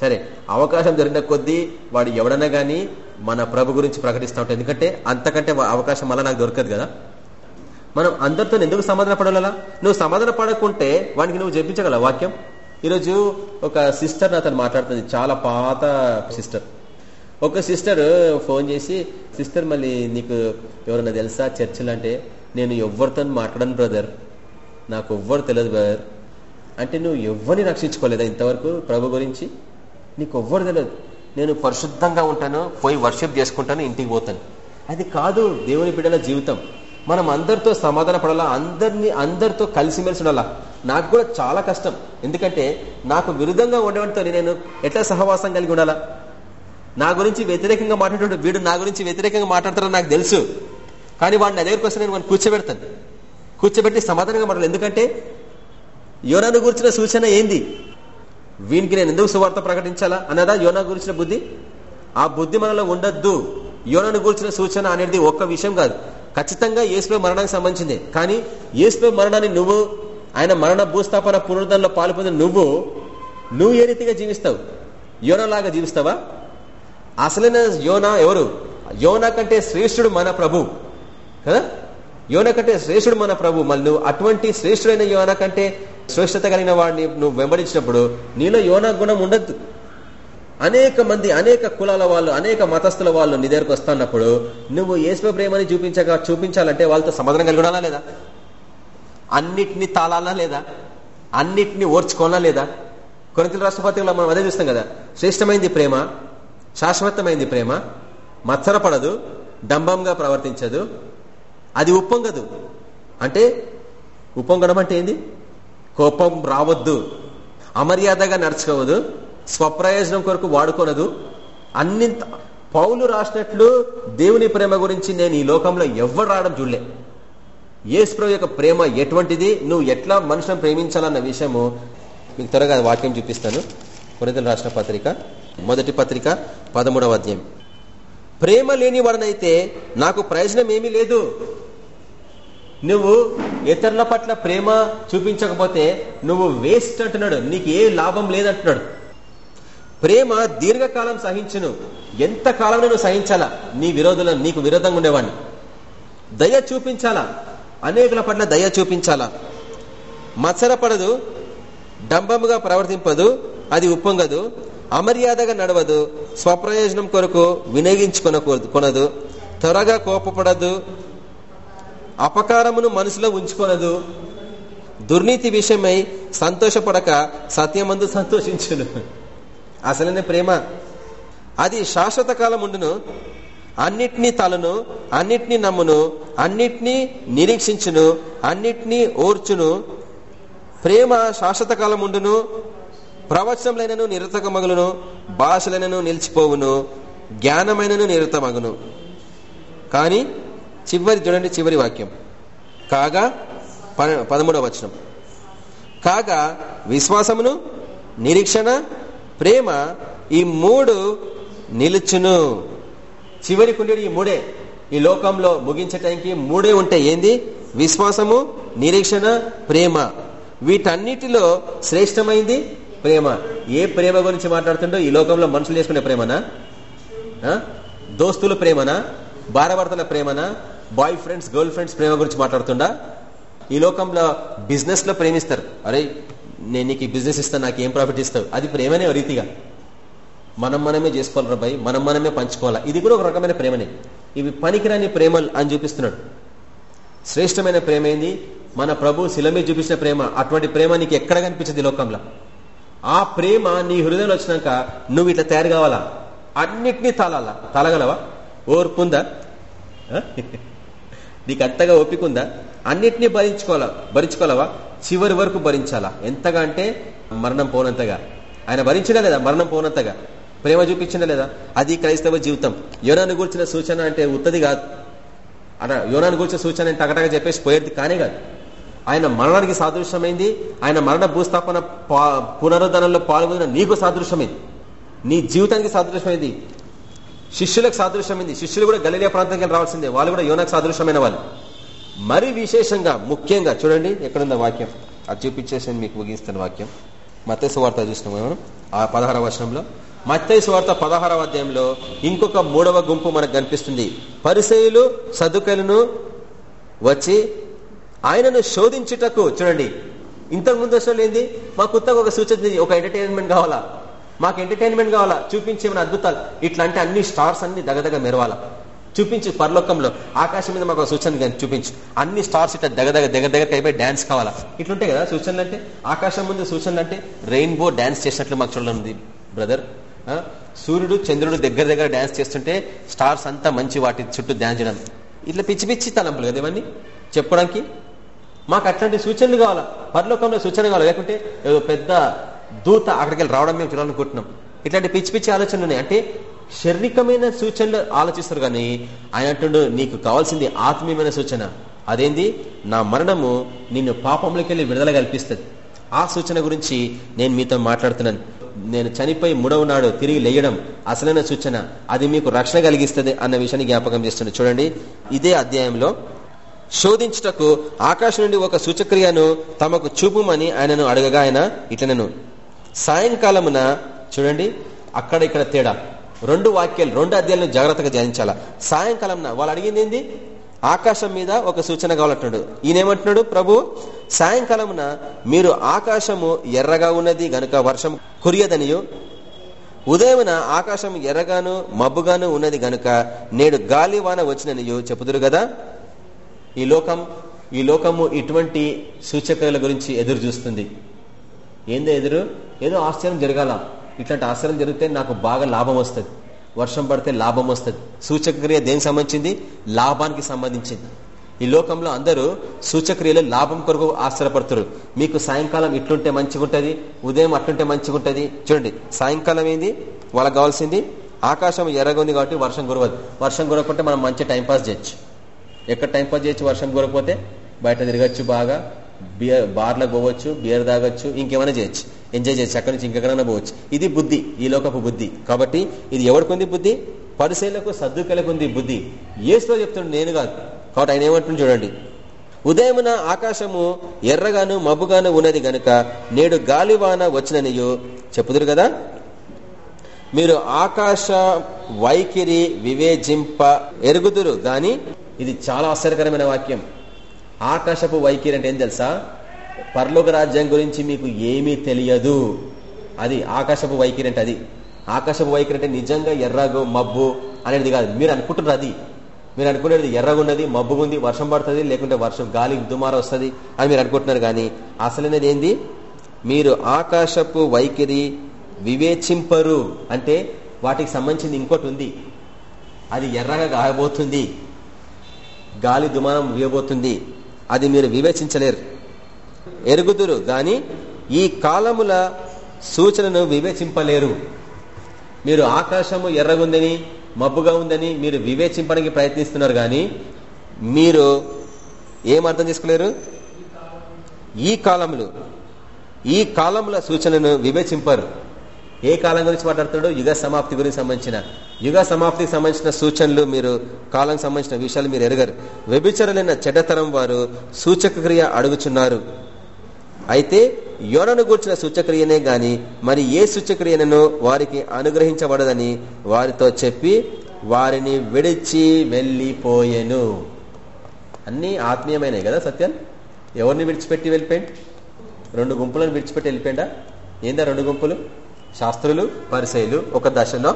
S1: సరే అవకాశం దొరికిన కొద్దీ వాడు ఎవడన్నా కానీ మన ప్రభు గురించి ప్రకటిస్తూ ఉంటాడు. ఎందుకంటే అంతకంటే అవకాశం మళ్ళీ నాకు దొరకదు కదా. మనం అందరితో ఎందుకు సమాధాన పడాలా నువ్వు సమాధాన పడకుంటే వానికి నువ్వు చెప్పించగల వాక్యం? ఈరోజు ఒక సిస్టర్ అతను మాట్లాడుతుంది. చాలా పాత సిస్టర్. ఒక సిస్టర్ ఫోన్ చేసి సిస్టర్ మళ్ళీ నీకు ఎవరన్నా తెలుసా? చర్చలు అంటే నేను ఎవరితో మాట్లాడను బ్రదర్. నాకు ఎవ్వరు తెలియదు బ్రదర్. అంటే నువ్వు ఎవరిని రక్షించుకోలేదా ఇంతవరకు ప్రభు గురించి? నీకు ఎవ్వరు తెలియదు నేను పరిశుద్ధంగా ఉంటాను పోయి వర్షిప్ చేసుకుంటాను ఇంటికి పోతాను. అది కాదు దేవుని బిడ్డల జీవితం. మనం అందరితో సమాధాన పడాలా? అందరినీ అందరితో కలిసిమెలిసి ఉండాలా? నాకు కూడా చాలా కష్టం. ఎందుకంటే నాకు విరుద్ధంగా ఉండేవాడితో నేను ఎట్లా సహవాసం కలిగి ఉండాలా? నా గురించి వ్యతిరేకంగా మాట్లాడే వీడు నా గురించి వ్యతిరేకంగా మాట్లాడతారని నాకు తెలుసు. కానీ వాడిని నా దగ్గరికి వస్తే నేను వాడిని కూర్చోబెడతాను. కూర్చోబెట్టి సమాధానంగా మాట్లాడాలి. ఎందుకంటే యోనాను గురించిన సూచన ఏంది? వీనికి నేను ఎందుకు సువార్త ప్రకటించాలా? అన్నదా యోనా గురించిన బుద్ధి? ఆ బుద్ధి మనలో ఉండద్దు. యోనాను గురించిన సూచన అనేది ఒక్క విషయం కాదు. ఖచ్చితంగా ఏసుపై మరణానికి సంబంధించింది. కానీ ఏసుపై మరణాన్ని నువ్వు ఆయన మరణ భూస్థాపన పునరుద్ధరణలో పాల్పొందిన నువ్వు నువ్వు ఏ రీతిగా జీవిస్తావు? యోనలాగా జీవిస్తావా? అసలైన యోనా ఎవరు? యోనా కంటే శ్రేష్ఠుడు మన ప్రభు. కదా? యోన కంటే శ్రేష్ఠుడు మన ప్రభు. మళ్ళీ నువ్వు అటువంటి శ్రేష్ఠుడైన యోన కంటే శ్రేష్టత కలిగిన వాడిని నువ్వు వెంబడించినప్పుడు నీలో యోనా గుణం ఉండద్దు. అనేక మంది అనేక కులాల వాళ్ళు అనేక మతస్థుల వాళ్ళు నీ దగ్గరకు వస్తున్నప్పుడు నువ్వు ఏసులో ప్రేమని చూపించగా చూపించాలంటే వాళ్ళతో సమాధానం కలిగి ఉండాలా లేదా? అన్నిటినీ తాళాలా లేదా? అన్నిటినీ ఓర్చుకోవాలా లేదా? కొనితల రాష్ట్రపతిలో మనం అదే చూస్తాం కదా. శ్రేష్టమైంది ప్రేమ శాశ్వతమైంది ప్రేమ మత్సరపడదు డంబంగా ప్రవర్తించదు అది ఉప్పొంగదు. అంటే ఉప్పొంగడం అంటే ఏంది? కోపం రావద్దు. అమర్యాదగా నడుచుకోవద్దు స్వప్రయోజనం కొరకు వాడుకోనదు. అన్ని పౌలు రాసినట్లు దేవుని ప్రేమ గురించి నేను ఈ లోకంలో ఎవ్వరు రావడం చూడలే. ఏసుప్రభు యొక్క ప్రేమ ఎటువంటిది? నువ్వు ఎట్లా మనుషులను ప్రేమించాలన్న విషయము మీకు త్వరగా వాక్యం చూపిస్తాను. కొనితలు రాసిన పత్రిక మొదటి పత్రిక పదమూడవ అధ్యాయం. ప్రేమ లేని వాడనైతే నాకు ప్రయోజనం ఏమీ లేదు. నువ్వు ఇతరుల పట్ల ప్రేమ చూపించకపోతే నువ్వు వేస్ట్ అంటున్నాడు. నీకు ఏ లాభం లేదంటున్నాడు. ప్రేమ దీర్ఘకాలం సహించును. ఎంత కాలం నువ్వు సహించాలా? నీ విరోధుల నీకు విరోధంగా ఉండేవాడిని. దయ చూపించాలా? అనేకుల పట్ల దయ చూపించాలా? మత్సరపడదు డంబముగా ప్రవర్తింపదు. అది ఉప్పొంగదు. అమర్యాదగా నడవదు. స్వప్రయోజనం కొరకు వినియోగించుకొనకూడదు కొనదు. త్వరగా కోపపడదు. అపకారమును మనసులో ఉంచుకొనదు. దుర్నీతి విషయమై సంతోషపడక సత్యమందు సంతోషించును. అసలనే ప్రేమ. అది శాశ్వత కాలం ఉండును. అన్నిటినీ తలను అన్నిటినీ నమ్మును అన్నిటినీ నిరీక్షించును అన్నిటినీ ఓర్చును. ప్రేమ శాశ్వత కాలం ఉండును. ప్రవచనములైనను నిరతకమగులను. భాషలైనను నిలిచిపోవును. జ్ఞానమైనను నిరతమగును. కానీ చివరి చూడండి చివరి వాక్యం. కాగా? పదమూడవ వచనం. కాగా విశ్వాసమును నిరీక్షణ ప్రేమ ఈ మూడు నిలుచును. చివరి కుండేడు ఈ మూడే. ఈ లోకంలో ముగించే టైంకి మూడే ఉంటాయి ఏంది? విశ్వాసము నిరీక్షణ ప్రేమ. వీటన్నిటిలో శ్రేష్టమైంది ప్రేమ. ఏ ప్రేమ గురించి మాట్లాడుతుండో ఈ లోకంలో మనుషులు చేసుకునే ప్రేమనా? దోస్తుల ప్రేమనా? భారభర్తల ప్రేమనా? బాయ్ ఫ్రెండ్స్ గర్ల్ ఫ్రెండ్స్ ప్రేమ గురించి మాట్లాడుతుండా? ఈ లోకంలో బిజినెస్లో ప్రేమిస్తారు. అరే నేను నీకు బిజినెస్ ఇస్తాను నాకు ఏం ప్రాఫిట్ ఇస్తావు? అది ప్రేమనే రీతిగా. మనం మనమే చేసుకోవాలి రాబాయి మనం మనమే పంచుకోవాలా? ఇది కూడా ఒక రకమైన ప్రేమనే. ఇవి పనికిరాని ప్రేమలు అని చూపిస్తున్నాడు. శ్రేష్టమైన ప్రేమ ఏంది? మన ప్రభు శిలమే చూపించిన ప్రేమ. అటువంటి ప్రేమ నీకు ఎక్కడ కనిపించదు లోకంలో? ఆ ప్రేమ నీ హృదయంలో వచ్చినాక నువ్వు ఇట్లా తయారు కావాలా? అన్నిటినీ తాళాలా? తాళగలవా? ఓర్పుందా నీకు అంతగా ఒప్పికుందా అన్నిటినీ భరించుకోవాలా? భరించుకోవాలవా? చివరి వరకు భరించాలా? ఎంతగా అంటే మరణం పోనంతగా. ఆయన భరించడా లేదా? మరణం పోనంతగా. ప్రేమ చూపించినా లేదా? అది క్రైస్తవ జీవితం. యోనాను కూర్చిన సూచన అంటే ఉత్తది కాదు. అలా యోనాను కూర్చిన సూచన టగటగా చెప్పేసి పోయేది కానే కాదు. ఆయన మరణానికి సాదృశ్యమైంది. ఆయన మరణ భూస్థాపన పునరుద్ధరణలో పాల్గొన్న నీకు సాదృశ్యమైంది. నీ జీవితానికి సాదృశ్యమైంది. శిష్యులకు సాదృశ్యమైంది. శిష్యులు కూడా గలీలియా ప్రాంతానికి రావాల్సిందే. వాళ్ళు కూడా యోనకు సాదృశ్యమైన వాళ్ళు. మరి విశేషంగా ముఖ్యంగా చూడండి ఎక్కడుందా వాక్యం. అది చూపించేసి మీకు ముగిస్తున్న వాక్యం. మత్తైసు వార్త చూసినాం మనం? ఆ పదహార వర్షంలో మత్స్సు వార్త పదహారవ అధ్యాయంలో ఇంకొక మూడవ గుంపు మనకు కనిపిస్తుంది. పరిసయులు సదుకలను వచ్చి ఆయనను శోధించుటకు చూడండి. ఇంతకు ముందు అసలు ఏంది? మా కొత్తగా ఒక సూచన ఒక ఎంటర్టైన్మెంట్ కావాలా? మాకు ఎంటర్టైన్మెంట్ కావాలా? చూపించేమని అద్భుతాలు? ఇట్లా అంటే అన్ని స్టార్స్ అన్ని దగదగ మెరవాలా? చూపించు పరలోకంలో. ఆకాశం మీద మాకు సూచన కానీ చూపించు. అన్ని స్టార్స్ ఇట్లా దగ్గర దగ్గర దగ్గర అయిపోయి డాన్స్ కావాలా? ఇట్లుంటాయి కదా సూచనలు అంటే? ఆకాశం ముందు సూచనలు అంటే రెయిన్బో డాన్స్ చేసినట్లు మాకు చూడాలి బ్రదర్ సూర్యుడు చంద్రుడు దగ్గర దగ్గర డాన్స్ చేస్తుంటే స్టార్స్ అంతా మంచి వాటి చుట్టూ డాన్స్ చేయడం. ఇట్లా పిచ్చి పిచ్చి తలంపులు కదా ఇవన్నీ? చెప్పడానికి మాకు అట్లాంటి సూచనలు కావాలా? పరలోకంలో సూచన కావాలి? లేకుంటే ఏదో పెద్ద దూత అక్కడికి వెళ్ళి రావడం మేము చూడాలనుకుంటున్నాం ఇట్లాంటి పిచ్చి పిచ్చి ఆలోచనలు ఉన్నాయి. అంటే శారీరకమైన సూచనలు ఆలోచిస్తారు కానీ ఆయన అంటుండు నీకు కావాల్సింది ఆత్మీయమైన సూచన. అదేంది? నా మరణము నిన్ను పాపంలోకి వెళ్ళి విడుదల కల్పిస్తుంది. ఆ సూచన గురించి నేను మీతో మాట్లాడుతున్నాను. నేను చనిపోయి మూడవ నాడు తిరిగి లేయడం అసలైన సూచన. అది మీకు రక్షణ కలిగిస్తుంది అన్న విషయాన్ని జ్ఞాపకం చేస్తుంది చూడండి ఇదే అధ్యాయంలో శోధించుటకు ఆకాశం నుండి ఒక సూచక్రియను తమకు చూపుమని ఆయనను అడగగా ఆయన ఇట్లనను. సాయంకాలమున చూడండి అక్కడ ఇక్కడ తేడా. రెండు వాక్యాలు రెండు అధ్యాయులను జాగ్రత్తగా ధ్యానించాలా? సాయంకాలం వాళ్ళు అడిగింది ఏంది? ఆకాశం మీద ఒక సూచన కావాలంటున్నాడు. ఈయనేమంటున్నాడు ప్రభు? సాయంకాలమున మీరు ఆకాశము ఎర్రగా ఉన్నది గనుక వర్షం కురియదనియు. ఉదయమున ఆకాశం ఎర్రగాను మబ్బుగాను ఉన్నది గనుక నేడు గాలి వాన వచ్చిననియు చెప్పుదురు కదా ఈ లోకం ఈ లోకము ఇటువంటి సూచకల గురించి ఎదురు చూస్తుంది ఏందో ఎదురు? ఏదో ఆశ్చర్యం జరగాల. ఇట్లాంటి ఆశ్చర్యం జరిగితే నాకు బాగా లాభం వస్తుంది. వర్షం పడితే లాభం వస్తుంది. సూచక్రియ దేనికి సంబంధించింది? లాభానికి సంబంధించింది. ఈ లోకంలో అందరూ సూచక్రియలో లాభం కొరకు ఆశ్చర్యపడుతున్నారు మీకు సాయంకాలం ఇట్లుంటే మంచిగా ఉంటుంది ఉదయం అట్లుంటే మంచిగా ఉంటుంది చూడండి సాయంకాలం ఏంది? వాళ్ళకి కావాల్సింది ఆకాశం ఎర్రగుంది కాబట్టి వర్షం కురవదు. వర్షం కురవకుంటే మనం మంచి టైంపాస్ చేయొచ్చు. ఎక్కడ టైంపాస్ చేయొచ్చు? వర్షం కురకపోతే బయట తిరగచ్చు బాగా. బియర్ బార్లకు పోవచ్చు బియర్ తాగొచ్చు ఇంకేమైనా చేయొచ్చు. ఎంజాయ్ చేయొచ్చు. అక్కడి నుంచి ఇంకెక్కడైనా పోవచ్చు. ఇది బుద్ధి ఈ లోకపు బుద్ధి. కాబట్టి ఇది ఎవరికి ఉంది బుద్ధి? పరిశీలకు సర్దుకలకు ఉంది బుద్ధి. ఏసులో చెప్తుండే నేను కాదు. కాబట్టి ఆయన ఏమంటుంది చూడండి. ఉదయమున ఆకాశము ఎర్రగాను మబ్బుగాను ఉన్నది గనుక నేడు గాలివాన వచ్చిననియు చెప్పుదురు కదా? మీరు ఆకాశ వైఖరి వివేజింప ఎరుగుదురు. గాని ఇది చాలా ఆశ్చర్యకరమైన వాక్యం. ఆకాశపు వైఖరి అంటే ఏం తెలుసా? పర్లోక రాజ్యం గురించి మీకు ఏమీ తెలియదు. అది ఆకాశపు వైఖరి అంటే అది. ఆకాశపు వైఖరి అంటే నిజంగా ఎర్రగు మబ్బు అనేది కాదు. మీరు అనుకుంటున్నారు అది. మీరు అనుకునేది ఎర్రగున్నది మబ్బుగుంది వర్షం పడుతుంది లేకుంటే వర్షం గాలి దుమార వస్తుంది అని మీరు అనుకుంటున్నారు కానీ అసలైనది ఏంది? మీరు ఆకాశపు వైఖరి వివేచింపరు అంటే వాటికి సంబంధించింది ఇంకోటి ఉంది. అది ఎర్రగా కాయబోతుంది గాలి దుమానం వేయబోతుంది. అది మీరు వివేచించలేరు. ఎరుగుదురు గాని ఈ కాలముల సూచనను వివేచింపలేరు. మీరు ఆకాశము ఎర్రగుందని మబ్బుగా ఉందని మీరు వివేచింపడానికి ప్రయత్నిస్తున్నారు కానీ మీరు ఏమర్థం చేసుకోలేరు? ఈ కాలములు ఈ కాలముల సూచనను వివేచింపరు. ఏ కాలం గురించి మాట్లాడుతున్నాడు? యుగ సమాప్తి గురించి సంబంధించిన. యుగ సమాప్తికి సంబంధించిన సూచనలు మీరు కాలం సంబంధించిన విషయాలు మీరు ఎరగరు. వ్యభిచరులైన చెడ్డతరం వారు సూచక్రియ అడుగుచున్నారు. అయితే యోనను గూర్చిన సూచక్రియనే గాని మరి ఏ సూచక్రియనను వారికి అనుగ్రహించబడదని వారితో చెప్పి వారిని విడిచి వెళ్ళిపోయెను. అన్నీ ఆత్మీయమైనవి కదా సత్యం? ఎవరిని విడిచిపెట్టి వెళ్ళిపోయింది రెండు గుంపులను విడిచిపెట్టి వెళ్ళిపోయిందా ఏందా రెండు గుంపులు? శాస్త్రులు పరిసయులు ఒక దశలో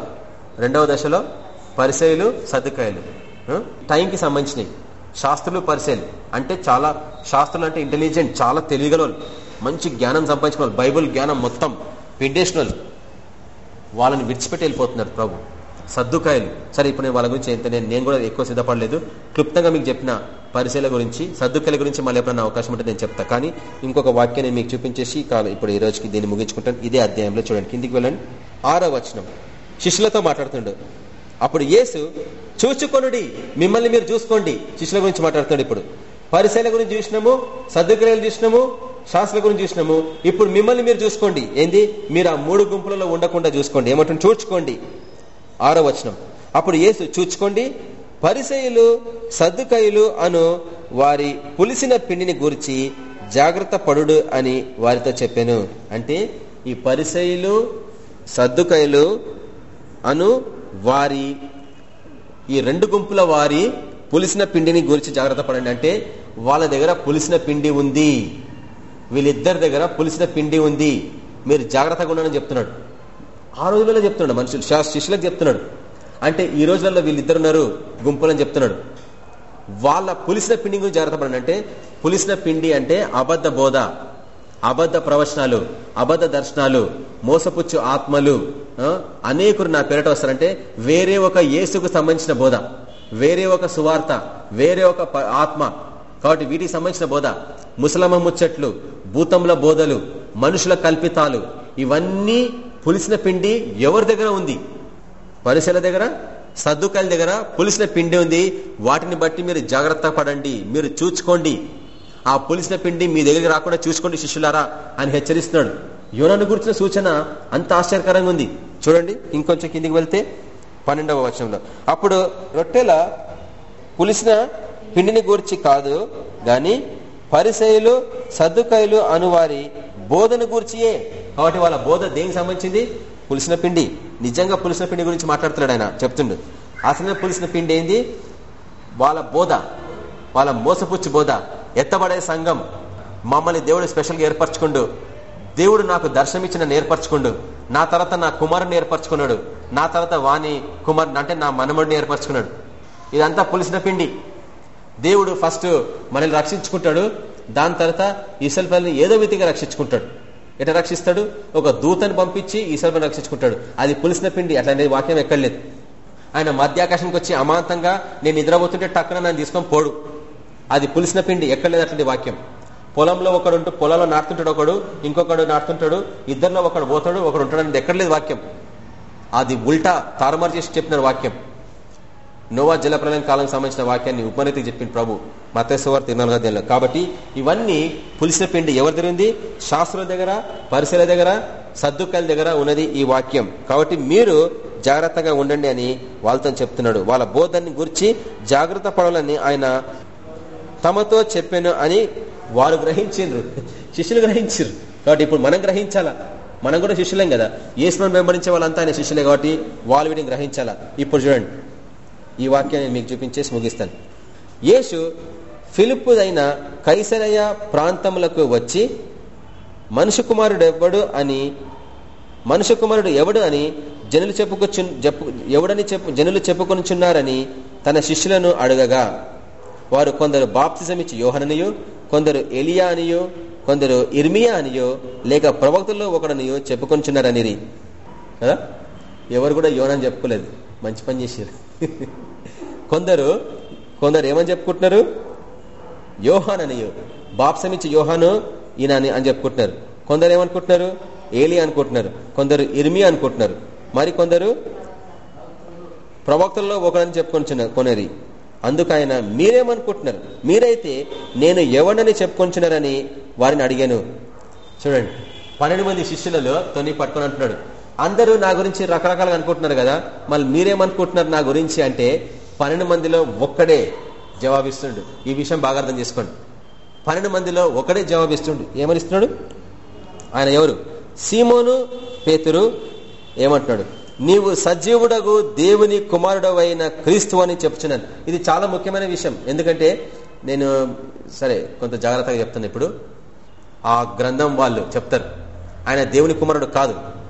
S1: రెండవ దశలో పరిసయులు సదుకాయలు. టైంకి సంబంధించినవి శాస్త్రులు పరిశీలి. అంటే చాలా శాస్త్రులు అంటే ఇంటెలిజెంట్ చాలా తెలియగల మంచి జ్ఞానం సంపాదించిన బైబుల్ జ్ఞానం మొత్తం పిండేసిన వాళ్ళని విడిచిపెట్టి వెళ్ళిపోతున్నారు ప్రభు. సర్దుకాయలు. సరే ఇప్పుడు నేను వాళ్ళ గురించి ఎంత నేను నేను కూడా ఎక్కువ సిద్ధపడలేదు. క్లుప్తంగా మీకు చెప్పిన పరిశీల గురించి సర్దుకాయల గురించి మళ్ళీ ఎప్పుడన్నా అవకాశం ఉంటే నేను చెప్తా. కానీ ఇంకొక వాక్యాన్ని మీకు చూపించేసి ఇప్పుడు ఈ రోజుకి దీన్ని ముగించుకుంటాను. ఇదే అధ్యాయంలో చూడండి. కిందికి వెళ్ళండి. ఆరో వచనం. శిష్యులతో మాట్లాడుతుండు. అప్పుడు యేసు చూచుకొనుడి మిమ్మల్ని మీరు చూసుకోండి. శిష్యుల గురించి మాట్లాడుతున్నాడు ఇప్పుడు. పరిశీల గురించి చూసినాము సర్దుక్రియలు చూసినాము శాస్త్రుల గురించి చూసినాము. ఇప్పుడు మిమ్మల్ని మీరు చూసుకోండి. ఏంది? మీరు ఆ మూడు గుంపులలో ఉండకుండా చూసుకోండి. ఏమంటుంది చూచుకోండి. ఆరో వచనం అప్పుడు యేసు చూచుకోండి పరిసయులు సర్దుకయులు అను వారి పులిసిన పిండిని గురించి జాగ్రత్త పడుడు అని వారితో చెప్పాను. అంటే ఈ పరిసయులు సర్దుకయులు అను వారి ఈ రెండు గుంపుల వారి పులిసిన పిండిని గురించి జాగ్రత్త పడండి. అంటే వాళ్ళ దగ్గర పులిసిన పిండి ఉంది. వీళ్ళిద్దరి దగ్గర పులిసిన పిండి ఉంది. మీరు జాగ్రత్తగా ఉండని చెప్తున్నాడు. ఆ రోజులలో చెప్తున్నాడు మనుషులు. శిష్యులకు చెప్తున్నాడు. అంటే ఈ రోజులలో వీళ్ళిద్దరున్నారు గుంపులని చెప్తున్నాడు. వాళ్ళ పులిసిన పిండి గురించి జాగ్రత్త అంటే పులిసిన పిండి అంటే అబద్ధ బోధ అబద్ధ ప్రవచనాలు అబద్ధ దర్శనాలు మోసపుచ్చు ఆత్మలు అనేకులు నా పేరట వస్తారంటే వేరే ఒక యేసుకు సంబంధించిన బోధ వేరే ఒక సువార్త వేరే ఒక ప- ఆత్మ. కాబట్టి వీటికి సంబంధించిన బోధ. ముసలమ్మ ముచ్చట్లు భూతముల బోధలు మనుషుల కల్పితాలు ఇవన్నీ పులిసిన పిండి ఎవరి దగ్గర ఉంది? పరిశీల దగ్గర సర్దుకాయల దగ్గర పులిసిన పిండి ఉంది. వాటిని బట్టి మీరు జాగ్రత్త పడండి. మీరు చూచుకోండి ఆ పులిసిన పిండి మీ దగ్గరికి రాకుండా చూసుకోండి శిష్యులారా అని హెచ్చరిస్తున్నాడు. యోనను గురించిన సూచన అంత ఆశ్చర్యకరంగా ఉంది. చూడండి ఇంకొంచెం కిందికి వెళ్తే పన్నెండవ వచనంలో. అప్పుడు రొట్టెల పులిసిన పిండిని గూర్చి కాదు గాని పరిసయులు సర్దుకాయలు అనువారి బోధన గూర్చియే. కాబట్టి వాళ్ళ బోధ దేనికి సంబంధించింది? పులిసిన పిండి. నిజంగా పులిసిన పిండి గురించి మాట్లాడుతున్నాడు ఆయన. చెప్తుండు. అసలు పులిసిన పిండి ఏంది? వాళ్ళ బోధ. వాళ్ళ మోసపుచ్చి బోధ. ఎత్తబడే సంఘం. మమ్మల్ని దేవుడు స్పెషల్గా ఏర్పరచుకుండు. దేవుడు నాకు దర్శనమిచ్చి నన్ను ఏర్పరచుకుండు. నా తర్వాత నా కుమారుని ఏర్పరచుకున్నాడు. నా తర్వాత వాణి కుమారుని అంటే నా మనముడిని ఏర్పరచుకున్నాడు. ఇదంతా పులిసిన పిండి. దేవుడు ఫస్ట్ మనల్ని రక్షించుకుంటాడు. దాని తర్వాత ఈసల్పల్ని ఏదో విధంగా రక్షించుకుంటాడు. ఎట రక్షిస్తాడు? ఒక దూతని పంపించి ఈసల్పల్ని రక్షించుకుంటాడు. అది పులిసిన పిండి అట్లాంటి వాక్యం ఎక్కడలేదు ఆయన మధ్యాకాశానికి వచ్చి అమాంతంగా నేను నిద్రపోతుంటే టక్కున నన్ను తీసుకొని పోడు. అది పులిసిన పిండి ఎక్కడ లేదు అట్లాంటి వాక్యం. పొలంలో ఒకడు ఉంటూ పొలంలో నాటుతుంటాడు ఒకడు ఇంకొకడు నాటుతుంటాడు ఇద్దరిలో ఒకడు పోతాడు ఒకడు ఉంటాడు అనేది ఎక్కడ లేదు వాక్యం. అది ఉల్టా తారుమారు చేసి చెప్పిన వాక్యం. నోవా జలప్రలయం కాలం సంబంధించిన వాక్యాన్ని ఉపనీతికి చెప్పింది ప్రభు మతేశ్వర్ తిరునాలుగా కాబట్టి ఇవన్నీ పులిసిన పిండి ఎవరి దగ్గర ఉంది? శాస్త్రుల దగ్గర పరిశీల దగ్గర సర్దుకాయల దగ్గర ఉన్నది ఈ వాక్యం. కాబట్టి మీరు జాగ్రత్తగా ఉండండి అని వాళ్ళతో చెప్తున్నాడు. వాళ్ళ బోధాన్ని గురించి జాగ్రత్త పడాలని ఆయన తమతో చెప్పాను అని వారు గ్రహించిండ్రు. శిష్యులు గ్రహించారు కాబట్టి ఇప్పుడు మనం గ్రహించాలా? మనం కూడా శిష్యులేం కదా. ఏసులను వెంబడించే వాళ్ళంతా ఆయన శిష్యులే కాబట్టి వాళ్ళు వీటిని గ్రహించాలా? ఇప్పుడు చూడండి. ఈ వాక్యాన్ని మీకు చూపించేసి ముగిస్తాను. యేసు ఫిలిప్పుదైన కైసరయ ప్రాంతములకు వచ్చి మనుషు కుమారుడు ఎవడు అని మనుషు కుమారుడు ఎవడు అని జనులు చెప్పుకొచ్చు చెప్పు ఎవడని చెప్పు జనులు చెప్పుకొనిచున్నారని తన శిష్యులను అడగగా వారు కొందరు బాప్తిజమిచ్చి యోహననియో కొందరు ఎలియా అనియో కొందరు ఇర్మియా అనియో లేక ప్రవక్తల్లో ఒకడనియో చెప్పుకొనిచున్నారనిరి. కదా? ఎవరు కూడా యోనని చెప్పుకోలేదు. మంచి పని చేసారు కొందరు కొందరు ఏమని చెప్పుకుంటున్నారు? యోహాన్ అని బాప్సమిచ్చి యోహాను ఈయన అని అని చెప్పుకుంటున్నారు. కొందరు ఏమనుకుంటున్నారు? ఏలి అనుకుంటున్నారు. కొందరు ఇర్మి అనుకుంటున్నారు. మరి కొందరు? ప్రవక్తల్లో ఒకరని చెప్పుకొని కొనరి అందుకు మీరేమనుకుంటున్నారు? మీరైతే నేను ఎవడని చెప్పుకొంచున్నారని వారిని అడిగాను. చూడండి. పన్నెండు మంది శిష్యులలో తొని పట్టుకొని అంటున్నాడు. అందరూ నా గురించి రకరకాలుగా అనుకుంటున్నారు కదా. మళ్ళీ మీరేమనుకుంటున్నారు నా గురించి అంటే పన్నెండు మందిలో ఒక్కడే జవాబిస్తుండు. ఈ విషయం బాగా అర్థం చేసుకోండి. పన్నెండు మందిలో ఒకడే జవాబిస్తుండు. ఏమనిస్తున్నాడు? ఆయన ఎవరు? సీమోను పేతురు ఏమంటున్నాడు? నీవు సజీవుడగు దేవుని కుమారుడవైన క్రీస్తు అని చెప్తున్నాను ఇది చాలా ముఖ్యమైన విషయం. ఎందుకంటే నేను సరే కొంత జాగ్రత్తగా చెప్తాను ఇప్పుడు. ఆ గ్రంథం వాళ్ళు చెప్తారు. ఆయన దేవుని కుమారుడు కాదు.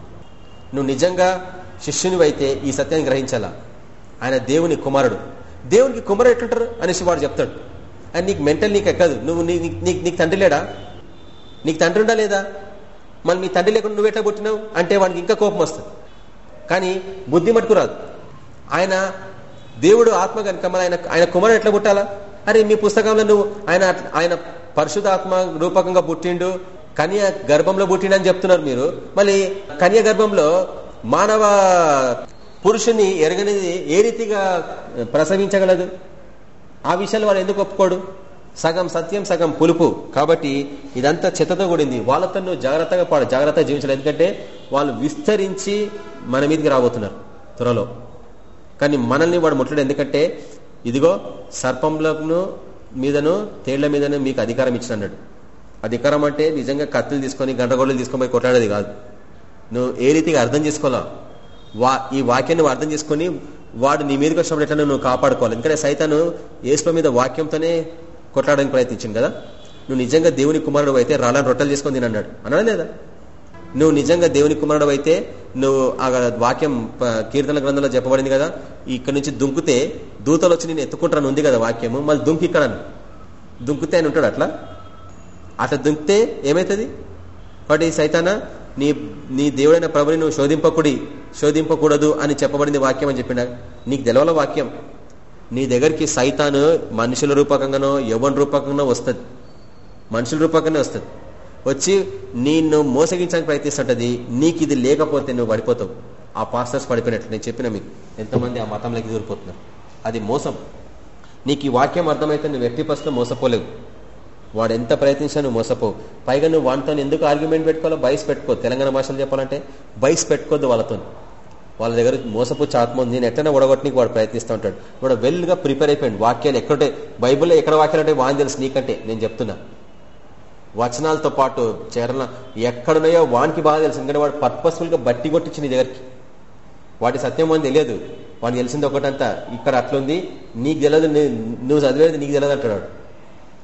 S1: నువ్వు నిజంగా శిష్యునివైతే ఈ సత్యాన్ని గ్రహించాలా? ఆయన దేవుని కుమారుడు. దేవునికి కుమారుడు ఎట్లుంటారు? అనేసి వాడు చెప్తాడు. అని నీకు మెంటల్ నీకు ఎక్కదు నువ్వు నీ- నీకు నీకు తండ్రి లేడా? నీకు తండ్రి ఉండా లేదా? మళ్ళీ నీ తండ్రి లేకుండా నువ్వు ఎట్లా పుట్టినావు? అంటే వాడికి ఇంకా కోపం వస్తుంది. కానీ బుద్ధి మట్టుకు రాదు. ఆయన దేవుడు ఆత్మ కనుక మరి ఆయన ఆయన కుమారుడు ఎట్లా పుట్టాలా? అరే మీ పుస్తకంలో నువ్వు ఆయన ఆయన పరిశుద్ధ ఆత్మ రూపకంగా పుట్టిండు. కన్య గర్భంలో పుట్టిండని చెప్తున్నారు మీరు. మళ్ళీ కన్య గర్భంలో మానవ పురుషుని ఎరగనిది ఏ రీతిగా ప్రసవించగలదు? ఆ విషయాలు వాడు ఎందుకు ఒప్పుకోడు? సగం సత్యం సగం పులుపు. కాబట్టి ఇదంతా చెత్తతో కూడింది. వాళ్ళతో నువ్వు జాగ్రత్తగా పాడు జాగ్రత్తగా జీవించాలి. ఎందుకంటే వాళ్ళు విస్తరించి మన మీదకి రాబోతున్నారు త్వరలో. కానీ మనల్ని వాడు ముట్టడు. ఎందుకంటే ఇదిగో సర్పంలోను మీదను తేళ్ళ మీదను మీకు అధికారం ఇచ్చిన అన్నాడు. అధికారం అంటే నిజంగా కత్తులు తీసుకొని గంటగోళ్ళు తీసుకొని పోయి కొట్లాడేది కాదు. నువ్వు ఏ రీతిగా అర్థం చేసుకోవాలా? వా ఈ వాక్యాన్ని నువ్వు అర్థం చేసుకుని వాడు నీ మీదకి వచ్చినప్పుడు ఎట్లా నువ్వు కాపాడుకోవాలి. ఎందుకంటే సైతాను ఏసుల మీద వాక్యంతోనే కొట్లాడడానికి ప్రయత్నించింది కదా? నువ్వు నిజంగా దేవుని కుమారుడు అయితే రాళ్ళని రొట్టెలు చేసుకొని తిని అన్నాడు అన్నాడా లేదా? నువ్వు నిజంగా దేవుని కుమారుడు అయితే నువ్వు ఆ వాక్యం కీర్తన గ్రంథంలో చెప్పబడింది కదా? ఇక్కడ నుంచి దుంకుతే దూతలు వచ్చి నేను ఎత్తుకుంటాను ఉంది కదా వాక్యము. మళ్ళీ దుంకి ఇక్కడ దుంకుతే అని ఉంటాడు అట్లా? అట్లా దుంకితే ఏమవుతుంది వాటి సైతాన నీ నీ దేవుడైన ప్రభుని నువ్వు శోధింపకుడి శోధింపకూడదు అని చెప్పబడింది వాక్యం అని చెప్పిన. నీకు తెలవాల వాక్యం? నీ దగ్గరికి సైతాను మనుషుల రూపకంగానో యవన్ రూపకంగానో వస్తుంది. మనుషుల రూపకంగానే వస్తుంది. వచ్చి నిన్ను మోసగించడానికి ప్రయత్నిస్తుంటది. నీకు ఇది లేకపోతే నువ్వు పడిపోతావు. ఆ పాస్టర్స్ పడిపోయినట్లు నేను చెప్పిన మీకు. ఎంతమంది ఆ మతంలోకి దూరిపోతున్నారు? అది మోసం. నీకు ఈ వాక్యం అర్థమైతే నువ్వు ఎట్టి మోసపోలేవు. వాడు ఎంత ప్రయత్నించినా నువ్వు మోసపో పైగా నువ్వు వాటితో ఎందుకు ఆర్గ్యుమెంట్ పెట్టుకోవాలో బయస్ పెట్టుకో తెలంగాణ భాషలు చెప్పాలంటే బయస్ పెట్టుకోద్దు వాళ్ళతో వాళ్ళ దగ్గర మోసపుచ్చి ఆత్మ ఉంది. నేను ఎట్లైనా ఒడగొట్టనికి వాడు ప్రయత్నిస్తూ ఉంటాడు. వాడు వెల్గా ప్రిపేర్ అయిపోయాడు. వాక్యాలు ఎక్కడే బైబుల్లో ఎక్కడ వాక్యాలు అంటే వాని తెలుసు నీకంటే. నేను చెప్తున్నా. వచనాలతో పాటు చరణ ఎక్కడున్నాయో వానికి బాగా తెలుసు. ఎందుకంటే వాడు పర్పస్ఫుల్గా బట్టి కొట్టించి నీ దగ్గరికి. వాటి సత్యం అని తెలియదు. వాడు తెలిసింది ఒకటంతా. ఇక్కడ అట్లుంది. నీకు తెలియదు. నువ్వు చదివేది నీకు తెలియదు అంటాడు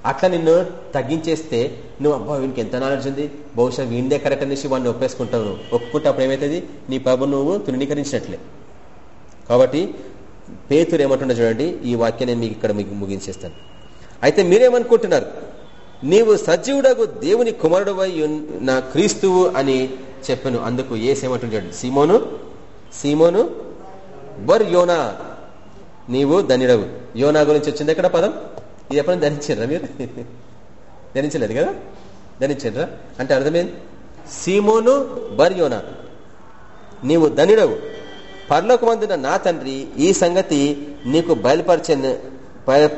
S1: అట్లా నిన్ను తగ్గించేస్తే నువ్వు అబ్బా వీనికి ఎంత నాలెడ్జ్ ఉంది? బహుశా వీందే కరెక్ట్ అనేసి వాడిని ఒప్పేసుకుంటావు నువ్వు. ఒప్పుకుంటే అప్పుడు ఏమవుతుంది నీ ప్రభు నువ్వు తృణీకరించినట్లే. కాబట్టి పేతురు ఏమంటున్నా చూడండి ఈ వాక్యం నేను మీకు ఇక్కడ మీకు ముగించేస్తాను. అయితే మీరేమనుకుంటున్నారు? నీవు సజీవుడకు దేవుని కుమారుడు నా క్రీస్తువు అని చెప్పాను. అందుకు ఏసేమంటుంటాడు సీమోను? సీమోను? బర్ యోనా నీవు ధనిడవు యోనా గురించి వచ్చింది ఎక్కడ పదం? ఇది ఎప్పుడైనా ధరించారా మీరు? ధరించలేదు కదా? ధరించారా? అంటే అర్థమేంది. సీమోను బర్ నీవు నీవు ధనిడవు. పర్లోకమందున నా తండ్రి ఈ సంగతి నీకు బయలుపరచని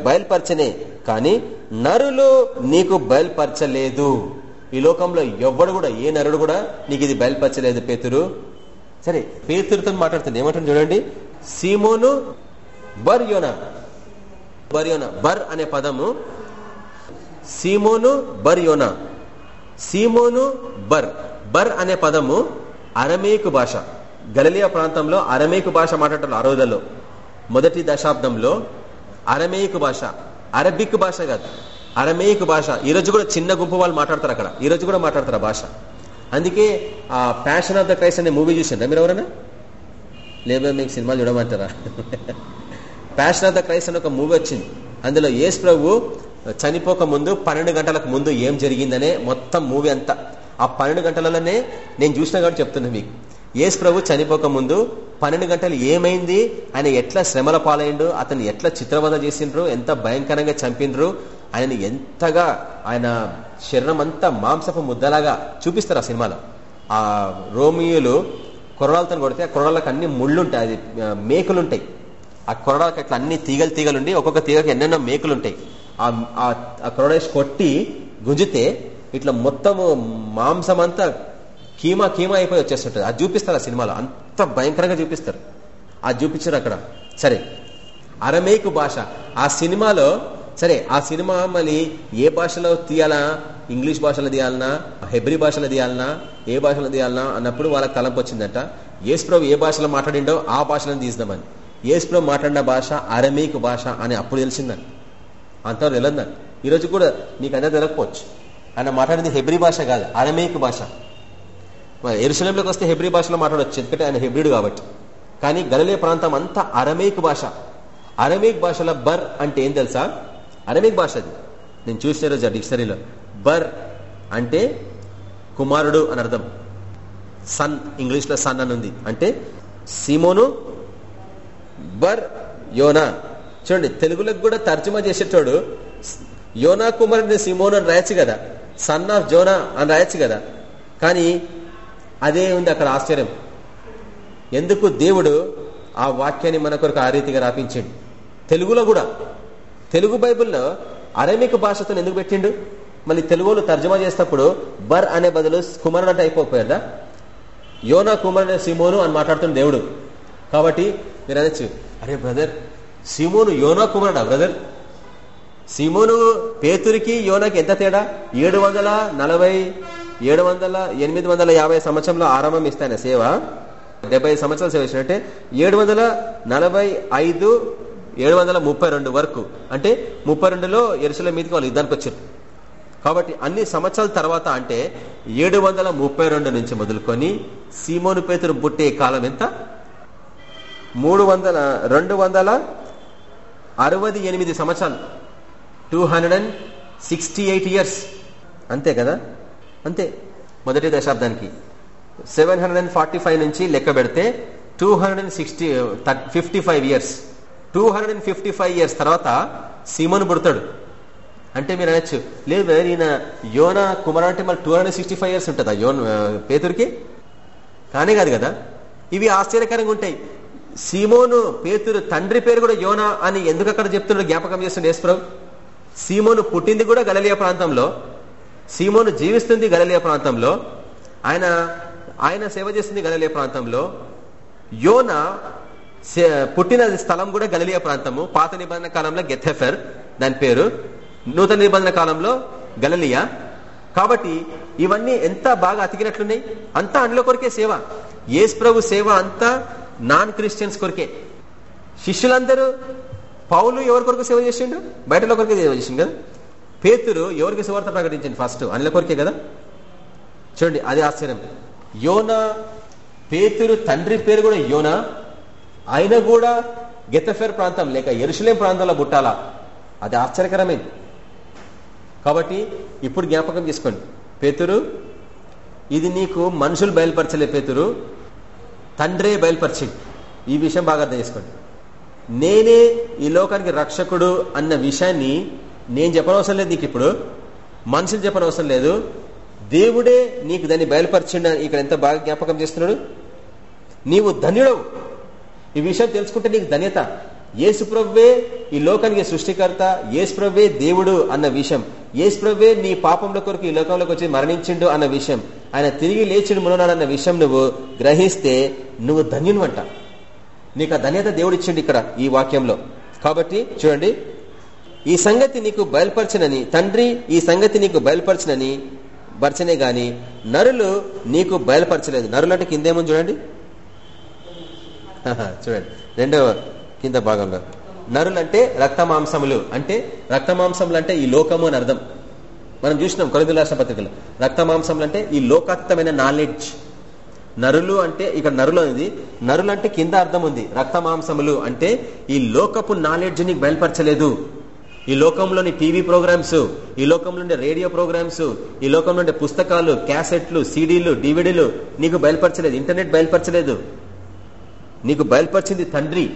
S1: బయలుపరచనే. కానీ నరులు నీకు బయలుపరచలేదు. ఈ లోకంలో ఎవ్వడు కూడా ఏ నరుడు కూడా నీకు ఇది బయలుపరచలేదు పేతురు. సరే పేతురుతో మాట్లాడుతుంది. ఏమంటాను చూడండి? సీమోను బర్యోనా. యోనా బర్ బర్ అనే పదము సీమోను బర్యోనా. సీమోను బర్. బర్ అనే పదము అరమేకు భాష. గలలియా ప్రాంతంలో అరమేకు భాష మాట్లాడటం ఆ మొదటి దశాబ్దంలో అరమేయకు భాష. అరబిక్ భాష కాదు. అరమేయకు భాష. ఈ రోజు కూడా చిన్న గుంపు వాళ్ళు మాట్లాడతారు అక్కడ. ఈ రోజు కూడా మాట్లాడతారు భాష. అందుకే ఆ ప్యాషన్ ఆఫ్ ద క్రైస్ట్ అనే మూవీ చూసిండ్రా మీరు ఎవరైనా? లేదా మీకు సినిమాలు చూడమంటారా? ప్యాషన్ ఆఫ్ ద క్రైస్ట్ అని ఒక మూవీ వచ్చింది. అందులో యేసు ప్రభు చనిపోక ముందు పన్నెండు గంటలకు ముందు ఏం జరిగిందనే మొత్తం మూవీ అంతా. ఆ పన్నెండు గంటలలోనే నేను చూసిన కాబట్టి చెప్తున్నా మీకు. యేసు ప్రభు చనిపోక ముందు పన్నెండు గంటలు ఏమైంది? ఆయన ఎట్లా శ్రమల పాలైండు? అతను ఎట్లా చిత్రవద చేసిండ్రు? ఎంత భయంకరంగా చంపిండ్రు? ఆయన ఎంతగా ఆయన శరీరం అంతా మాంసపు ముద్దలాగా చూపిస్తారు ఆ సినిమాలో. ఆ రోమియోలు కొరడాలతో కొడితే ఆ కొరడాలకు అన్ని ముళ్ళుంటాయి. అది మేకలుంటాయి. ఆ కొరడాలకు అట్లా అన్ని తీగలు తీగలుండి ఒక్కొక్క తీగకి ఎన్నెన్నో మేకులుంటాయి. ఆ కొరడేసి కొట్టి గుంజితే ఇట్లా మొత్తము మాంసం అంతా కీమా కీమా అయిపోయి వచ్చేస్తుంటది. అది చూపిస్తారు ఆ సినిమాలో. అంత భయంకరంగా చూపిస్తారు. అది చూపించారు అక్కడ. సరే అరమేకు భాష. ఆ సినిమాలో సరే ఆ సినిమా మళ్ళీ ఏ భాషలో తీయాలా? ఇంగ్లీష్ భాషలో తీయాలనా? హెబ్రి భాషలో తీయాలనా? ఏ భాషలో తీయాలనా? అన్నప్పుడు వాళ్ళకి తలంపు వచ్చిందంట. ఏసుప్రభు ఏ భాషలో మాట్లాడిండో ఆ భాషలను తీసినామని. ఏసులో మాట్లాడిన భాష అరమేక్ భాష అని అప్పుడు తెలిసిందని అంతవరకు తెలియదని ఈరోజు కూడా నీకు అందరూ తెలియకపోవచ్చు ఆయన మాట్లాడింది హెబ్రి భాష కాదు అరమేక్ భాష. ఎరుసలంలోకి వస్తే హెబ్రి భాషలో మాట్లాడవచ్చు ఎందుకంటే ఆయన హెబ్రిడు కాబట్టి. కానీ గలలే ప్రాంతం అంతా అరమేక్ భాష. అరమేక్ భాషలో బర్ అంటే ఏం తెలుసా? అరమేక్ భాష అది. నేను చూసిన రోజు డిక్షనరీలో. బర్ అంటే కుమారుడు అని అర్థం. సన్ ఇంగ్లీష్లో సన్ అని ఉంది. అంటే సిమోను బర్ యోనా చూడండి తెలుగులకు కూడా తర్జుమా చేసేటోడు యోనా కుమారుడిని సిమోన్ అని రాయచ్చు కదా. సన్ ఆఫ్ జోనా అని రాయచ్చు కదా. కానీ అదే ఉంది అక్కడ ఆశ్చర్యం. ఎందుకు దేవుడు ఆ వాక్యాన్ని మన కొరకు ఆ రీతిగా రాపించిండు? తెలుగులో కూడా. తెలుగు బైబిల్లో అరేమిక్ భాషతో ఎందుకు పెట్టిండు? మళ్ళీ తెలుగులో తర్జమా చేసేటప్పుడు బర్ అనే బదులు కుమారుడు అంటే అయిపోయాడా యోనా కుమారుడు సిమోను అని మాట్లాడుతున్న దేవుడు. కాబట్టి మీరు అనొచ్చు అరే బ్రదర్ సిమోను యోనా కుమారుడా బ్రదర్ సిమోను పేతురికి యోనాకి ఎంత తేడా? ఏడు వందల నలభై ఏడు వందల ఎనిమిది వందల యాభై సంవత్సరంలో ఆరంభం ఇస్తాయన సేవ. డెబ్బై సంవత్సరాలు సేవ ఇచ్చినట్టే ఏడు వందల నలభై ఐదు ఏడు వందల ముప్పై రెండు వరకు. అంటే ముప్పై రెండులో ఎరుసల మీదకి వాళ్ళు యుద్ధానికి వచ్చారు. కాబట్టి అన్ని సంవత్సరాల తర్వాత అంటే ఏడు వందల ముప్పై రెండు నుంచి మొదలుకొని సీమోను పేతురు పుట్టే కాలం ఎంత? మూడు వందల రెండు వందల అరవై ఎనిమిది సంవత్సరాలు. Two hundred and sixty eight years అంతే కదా? అంతే. మొదటి దశాబ్దానికి. Seven hundred and forty five నుంచి లెక్క పెడితే two hundred and sixty fifty five years two hundred and fifty five years తర్వాత సీమను పుడతాడు. అంటే మీరు అనొచ్చు లేదు ఈయన యోన కుమార్ అంటే మళ్ళీ two hundred sixty five years ఉంటుందా? యోన్ పేతురికి? కానే కాదు కదా? ఇవి ఆశ్చర్యకరంగా ఉంటాయి. సీమోను పేతురు తండ్రి పేరు కూడా యోనా అని ఎందుకు అక్కడ చెప్తున్నాడు జ్ఞాపకం చేస్తుండే యేసుప్రభు? సీమోను పుట్టింది కూడా గలలియా ప్రాంతంలో సీమోను జీవిస్తుంది గలలియా ప్రాంతంలో ఆయన ఆయన సేవ చేస్తుంది గలలియా ప్రాంతంలో. యోన పుట్టిన స్థలం కూడా గలలియా ప్రాంతము. పాత నిబంధన కాలంలో గెథెఫెర్ దాని పేరు. నూతన నిబంధన కాలంలో గలలియా. కాబట్టి ఇవన్నీ ఎంత బాగా అతికినట్లున్నాయి? అంతా అందులో కొరికే సేవ. ఏసు ప్రభు సేవ అంతా నాన్ క్రిస్టియన్స్ కొరికే. శిష్యులందరూ పౌలు ఎవరి కొరకు సేవ చేసిండు? బయటలో కొరికే సేవ చేసిండు కదా? పేతురు ఎవరికి సువార్త ప్రకటించింది ఫస్ట్ అందులో కొరికే కదా? చూడండి అది ఆశ్చర్యం. యోన పేతురు తండ్రి పేరు కూడా యోన. ఆయన కూడా గెతఫేర్ ప్రాంతం లేక ఎరుసలేం ప్రాంతంలో పుట్టాలా? అది ఆశ్చర్యకరమైంది. కాబట్టి ఇప్పుడు జ్ఞాపకం చేసుకోండి. పేతురు ఇది నీకు మనుషులు బయలుపరచలే పేతురు. తండ్రే బయలుపరిచింది ఈ విషయం బాగా అర్థం చేసుకోండి. నేనే ఈ లోకానికి రక్షకుడు అన్న విషయాన్ని నేను చెప్పనవసరం లేదు నీకు ఇప్పుడు. మనుషులు చెప్పనవసరం లేదు. దేవుడే నీకు దాన్ని బయలుపరిచిండ? ఇక్కడ ఎంత బాగా జ్ఞాపకం చేస్తున్నాడు? నీవు ధన్యుడవు. ఈ విషయం తెలుసుకుంటే నీకు ధన్యత. ఏసుప్రవ్వే ఈ లోకానికి సృష్టికర్త ఏసుప్రవ్వే దేవుడు అన్న విషయం. ఏసుప్రవ్వే నీ పాపంలో కొరకు ఈ లోకంలోకి వచ్చి మరణించిండు అన్న విషయం. ఆయన తిరిగి లేచిడు మునున్నాడన్న అన్న విషయం నువ్వు గ్రహిస్తే నువ్వు ధన్యును అంట నీకు ఆ ధన్యత దేవుడిచ్చిండు ఇక్కడ ఈ వాక్యంలో. కాబట్టి చూడండి ఈ సంగతి నీకు బయలుపరచనని తండ్రి ఈ సంగతి నీకు బయలుపరచనని పరచనే గాని నరులు నీకు బయలుపరచలేదు. నరులు అంటే కిందేమో చూడండి? చూడండి. రెండవ కింద భాగంలో నరులు అంటే రక్త మాంసములు అంటే రక్త మాంసములు అంటే ఈ లోకము అని అర్థం. మనం చూసినాం కొరింది రాష్ట్ర పత్రికలు. రక్త మాంసములు అంటే ఈ లోకాతీతమైన నాలెడ్జ్ నరులు అంటే ఇక్కడ నరులు అనేది నరులు అంటే కింద అర్థం ఉంది. రక్త మాంసములు అంటే ఈ లోకపు నాలెడ్జ్ నీకు బయలుపరచలేదు. ఈ లోకంలోని టీవీ ప్రోగ్రామ్స్ ఈ లోకంలో రేడియో ప్రోగ్రామ్స్ ఈ లోకంలో పుస్తకాలు క్యాసెట్లు సీడీలు డివిడీలు నీకు బయలుపరచలేదు. ఇంటర్నెట్ బయలుపరచలేదు. నీకు బయలుపరిచింది తండ్రి.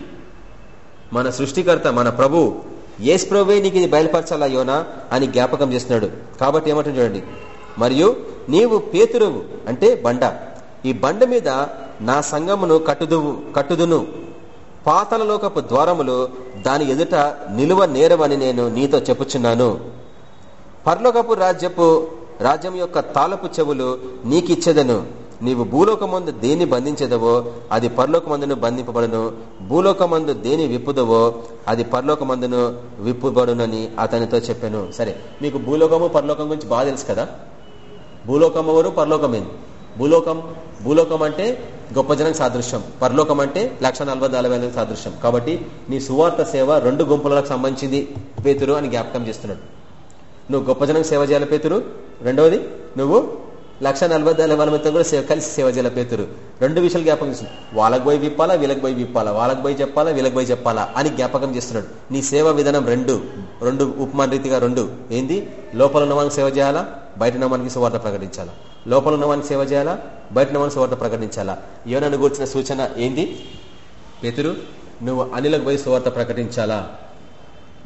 S1: మన సృష్టికర్త మన ప్రభు ఏస్ ప్రభువే నీకు ఇది బయలుపరచాలా యోనా? అని జ్ఞాపకం చేస్తున్నాడు. కాబట్టి ఏమంటుంది చూడండి. మరియు నీవు పేతురువు అంటే బండ. ఈ బండ మీద నా సంగమును కట్టుదువు కట్టుదును. పాతలలోకపు ద్వారములు దాని ఎదుట నిలువ నేరవని నేను నీతో చెప్పుచున్నాను. పర్లోకపు రాజ్యపు రాజ్యం యొక్క తాలపు చెవులు నీకిచ్చేదను. నీవు భూలోకమందు దేని బంధించదవో అది పరలోకమందును బంధింపబడును. భూలోకమందు దేని విప్పుదవో అది పరలోకమందును విప్పుబడునని అతనితో చెప్పాను. సరే మీకు భూలోకము పరలోకం గురించి బాగా తెలుసు కదా? భూలోకం ఎవరు? పరలోకమేంది భూలోకం భూలోకం అంటే గొప్ప జనం సాదృశ్యం. పరలోకం అంటే లక్ష నలభై సాదృశ్యం. కాబట్టి నీ సువార్త సేవ రెండు గుంపులకు సంబంధించింది పేతురు అని జ్ఞాపకం చేస్తున్నాడు. నువ్వు గొప్ప జనం సేవ చేయాలి పేతురు? రెండవది నువ్వు లక్ష నలభై మందితో కూడా సేవ కలిసి సేవ చేయాల పేతురు. రెండు విషయాలు జ్ఞాపకం చేస్తున్నాడు. వాళ్ళకి పోయి విప్పాలా వీళ్ళకి పోయి విప్పాలా? వాళ్ళకి పోయి చెప్పాలా వీళ్ళకి పోయి చెప్పాలా? అని జ్ఞాపకం చేస్తున్నాడు. నీ సేవ విధానం రెండు. రెండు ఉపమాన రీతిగా రెండు. ఏంది? లోపల ఉన్నవానికి సేవ చేయాలా? బయట ఉన్నవానికి సువార్త ప్రకటించాలా? లోపల ఉన్నవానికి సేవ చేయాలా? బయట ఉన్నవానికి సువార్త ప్రకటించాలా? యోనను కూర్చిన సూచన ఏంది? పేతురు నువ్వు అనిలకు పోయి సువార్త ప్రకటించాలా?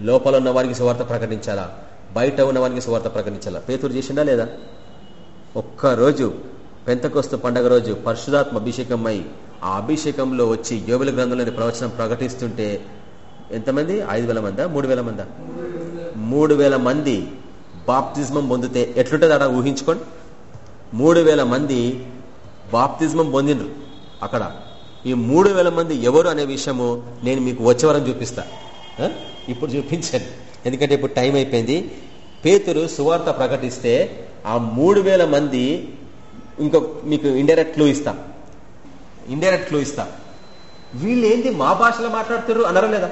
S1: లోపల ఉన్న వారికి సువార్త ప్రకటించాలా? బయట ఉన్నవానికి సువార్త ప్రకటించాలా? పేతురు చేసిండా లేదా? ఒక్కరోజు పెంతకొస్తు పండగ రోజు పరిశుధాత్మ అభిషేకమై ఆ అభిషేకంలో వచ్చి యోగుల గ్రంథంలోని ప్రవచనం ప్రకటిస్తుంటే ఎంతమంది? ఐదు వేల మందా? మూడు వేల మందా? మూడు వేల మంది బాప్తిజమం పొందితే ఎట్లుంటుంది అక్కడ ఊహించుకోండి. మూడు వేల మంది బాప్తిజమం పొందిండ్రు అక్కడ. ఈ మూడు వేల మంది ఎవరు అనే విషయము నేను మీకు వచ్చేవరం చూపిస్తా. ఇప్పుడు చూపించాను ఎందుకంటే ఇప్పుడు టైం అయిపోయింది. పేతురు సువార్త ప్రకటిస్తే ఆ మూడు వేల మంది ఇంకొక మీకు ఇండైరెక్ట్ క్లూ ఇస్తా. ఇండైరెక్ట్ క్లూ ఇస్తా. వీళ్ళేంది మా భాషలో మాట్లాడుతున్నారు అన్నారా లేదా?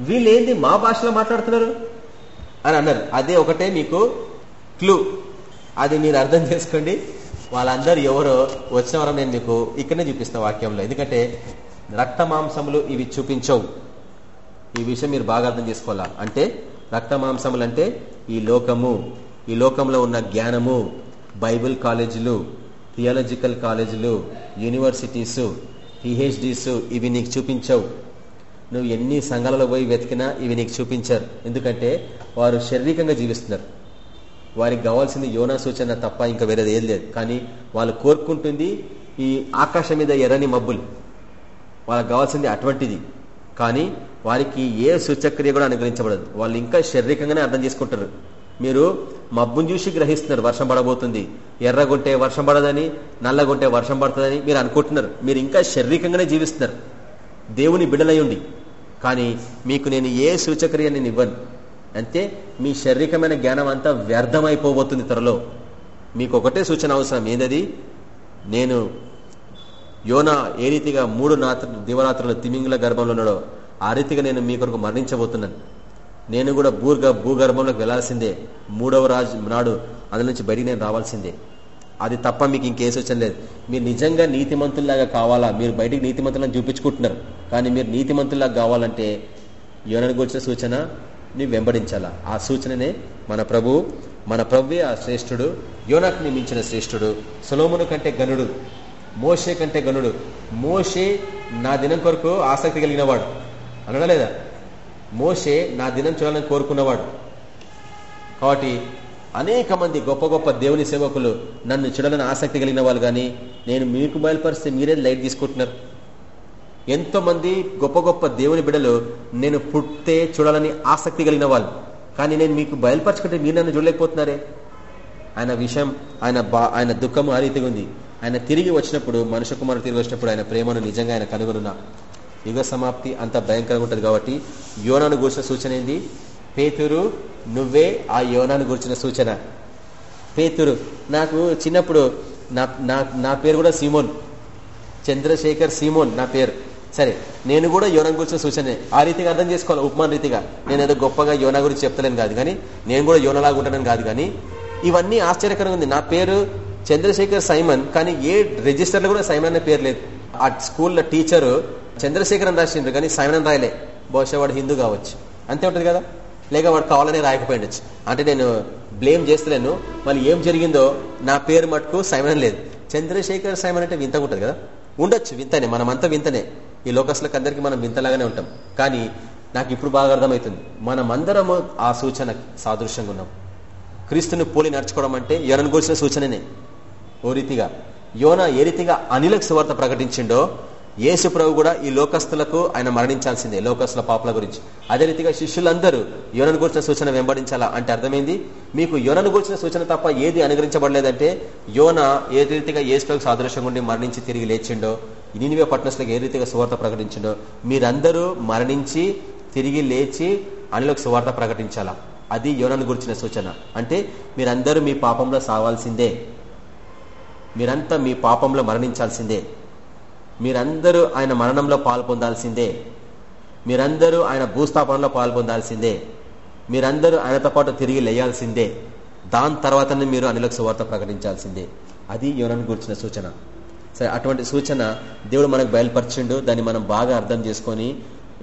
S1: వీళ్ళేంది మా భాషలో మాట్లాడుతున్నారు అని అన్నారు. అదే ఒకటే మీకు క్లూ అది మీరు అర్థం చేసుకోండి. వాళ్ళందరూ ఎవరో వచ్చిన వారం నేను మీకు ఇక్కడనే చూపిస్తాను వాక్యంలో. ఎందుకంటే రక్త మాంసములు ఇవి చూపించవు. ఈ విషయం మీరు బాగా అర్థం చేసుకోవాలా? అంటే రక్త మాంసములు అంటే ఈ లోకము ఈ లోకంలో ఉన్న జ్ఞానము బైబిల్ కాలేజీలు థియాలజికల్ కాలేజీలు యూనివర్సిటీస్ పిహెచ్డీస్ ఇవి నీకు చూపించవు. నువ్వు ఎన్ని సంఘాలలో పోయి వెతికినా ఇవి నీకు చూపించారు. ఎందుకంటే వారు శారీరకంగా జీవిస్తున్నారు. వారికి కావాల్సింది యోనా సూచన తప్ప ఇంకా వేరేది ఏం లేదు. కానీ వాళ్ళు కోరుకుంటుంది ఈ ఆకాశం మీద ఎర్రని మబ్బులు. వాళ్ళకి కావాల్సింది అటువంటిది. కానీ వారికి ఏ సూచక్రియ కూడా అనుగ్రహించబడదు. వాళ్ళు ఇంకా శారీరకంగానే అర్థం చేసుకుంటారు. మీరు మబ్బును చూసి గ్రహిస్తున్నారు వర్షం పడబోతుంది. ఎర్రగుంటే వర్షం పడదని నల్లగుంటే వర్షం పడుతుందని మీరు అనుకుంటున్నారు. మీరు ఇంకా శారీరకంగానే జీవిస్తున్నారు. దేవుని బిడలయ్యండి కానీ మీకు నేను ఏ సూచక్రియ నేను ఇవ్వను. అంతే మీ శారీరకమైన జ్ఞానం అంతా వ్యర్థమైపోబోతుంది త్వరలో. మీకు ఒకటే సూచన అవసరం. ఏందది? నేను యోన ఏ రీతిగా మూడు నాత్ర దివరాత్రులు తిమింగుల గర్భంలో ఉన్నాడో ఆ రీతిగా నేను మీ కొరకు మరణించబోతున్నాను. నేను కూడా భూర్గ భూగర్భంలోకి వెళ్ళాల్సిందే. మూడవ రాజు నాడు అందులో నుంచి బయటికి నేను రావాల్సిందే. అది తప్ప మీకు ఇంకే సూచన లేదు. మీరు నిజంగా నీతిమంతుల్లాగా కావాలా? మీరు బయటికి నీతిమంతులను చూపించుకుంటున్నారు. కానీ మీరు నీతిమంతుల్లాగా కావాలంటే యోనను గురించిన సూచన ని వెంబడించాలా? ఆ సూచననే మన ప్రభు మన ప్రభువే ఆ శ్రేష్ఠుడు యోనాకు నియమించిన శ్రేష్ఠుడు సులోమును కంటే గనుడు మోషే కంటే గనుడు మోషే నా దినం కొరకు ఆసక్తి కలిగినవాడు అనడలేదా మోసే లేదా మోషే నా దినం చూడాలని కోరుకున్నవాడు. కాబట్టి అనేక మంది గొప్ప గొప్ప దేవుని సేవకులు నన్ను చూడాలని ఆసక్తి కలిగిన వాళ్ళు కానీ నేను మీకు బయలుపరిస్తే మీరే లైట్ తీసుకుంటున్నారు. ఎంతోమంది గొప్ప గొప్ప దేవుని బిడలు నేను పుట్టే చూడాలని ఆసక్తి కలిగిన వాళ్ళు. కానీ నేను మీకు బయలుపరచుకుంటే మీరు నన్ను చూడలేకపోతున్నారే? ఆయన విషయం ఆయన బా ఆయన దుఃఖం ఆ రీతిగా ఉంది. ఆయన తిరిగి వచ్చినప్పుడు మనుష్య కుమారుడు తిరిగి వచ్చినప్పుడు ఆయన ప్రేమను నిజంగా ఆయన కనుగొనున్నా. యుగ సమాప్తి అంత భయంకరంగా ఉంటుంది కాబట్టి యోనాను గురించిన సూచన ఏంది? పేతురు నువ్వే ఆ యోనాను గురించిన సూచన. పేతురు నాకు చిన్నప్పుడు నా నా పేరు కూడా సీమోన్. చంద్రశేఖర్ సీమోన్ నా పేరు. సరే నేను కూడా యోనా గురించిన సూచనే. ఆ రీతిగా అర్థం చేసుకోవాలి ఉపమాన రీతిగా. నేను ఏదో గొప్పగా యోన గురించి చెప్తలేను కాదు కానీ నేను కూడా యోనలాగా ఉంటానని కాదు కానీ ఇవన్నీ ఆశ్చర్యకరంగా ఉంది. నా పేరు చంద్రశేఖర్ సైమన్ కానీ ఏ రిజిస్టర్లో కూడా సైమన్ అనే పేరు లేదు. ఆ స్కూల్లో టీచరు చంద్రశేఖర్ అని రాసిండ్రు కానీ సైమన్ రాయలే. బహుశా వాడు హిందూ కావచ్చు. అంతే ఉంటుంది కదా? లేక వాడు కావాలని రాయకపోయిండొచ్చు. అంటే నేను బ్లేమ్ చేస్తలేను. మళ్ళీ ఏం జరిగిందో నా పేరు మటుకు సైమన్ లేదు. చంద్రశేఖర్ సైమన్ అంటే వింతగా ఉంటుంది కదా? ఉండొచ్చు వింతనే మనమంతా వింతనే. ఈ లోకస్లకు అందరికీ మనం వింతలాగానే ఉంటాం. కానీ నాకు ఇప్పుడు బాగా అర్థమవుతుంది. మనమందరము ఆ సూచన సాదృశ్యంగా ఉన్నాం. క్రీస్తుని పోలి నడుచుకోవడం అంటే యోనను గురించిన సూచననే. ఓ రీతిగా యోన ఏ రీతిగా అనిలకు సువార్త ప్రకటించిండో యేసు ప్రభు కూడా ఈ లోకస్తులకు ఆయన మరణించాల్సిందే లోకస్తుల పాపల గురించి. అదే రీతిగా శిష్యులందరూ యోనను గురించిన సూచన వెంబడించాలా అంటే అర్థమైంది మీకు యోనను గురించిన సూచన తప్ప ఏది అనుగ్రహించబడలేదంటే యోన ఏ రీతిగా యేసు ప్రభు సాదృశ్యంగా ఉండి మరణించి తిరిగి లేచిండో నినివే పట్టణస్తులకు ఏ రీతిగా సువార్త ప్రకటించిండో మీరందరూ మరణించి తిరిగి లేచి అనిలోకి సువార్త ప్రకటించాలా? అది యోనను గురించిన సూచన. అంటే మీరందరూ మీ పాపంలో సావాల్సిందే. మీరంతా మీ పాపంలో మరణించాల్సిందే. మీరందరూ ఆయన మరణంలో పాల్పొందాల్సిందే. మీరందరూ ఆయన భూస్థాపనలో పాల్పొందాల్సిందే. మీరందరూ ఆయనతో పాటు తిరిగి లేయాల్సిందే. దాని తర్వాతనే మీరు అనిలకు సువార్త ప్రకటించాల్సిందే. అది యోనను గురించిన సూచన. సరే అటువంటి సూచన దేవుడు మనకు బయలుపరిచిండు. దాన్ని మనం బాగా అర్థం చేసుకొని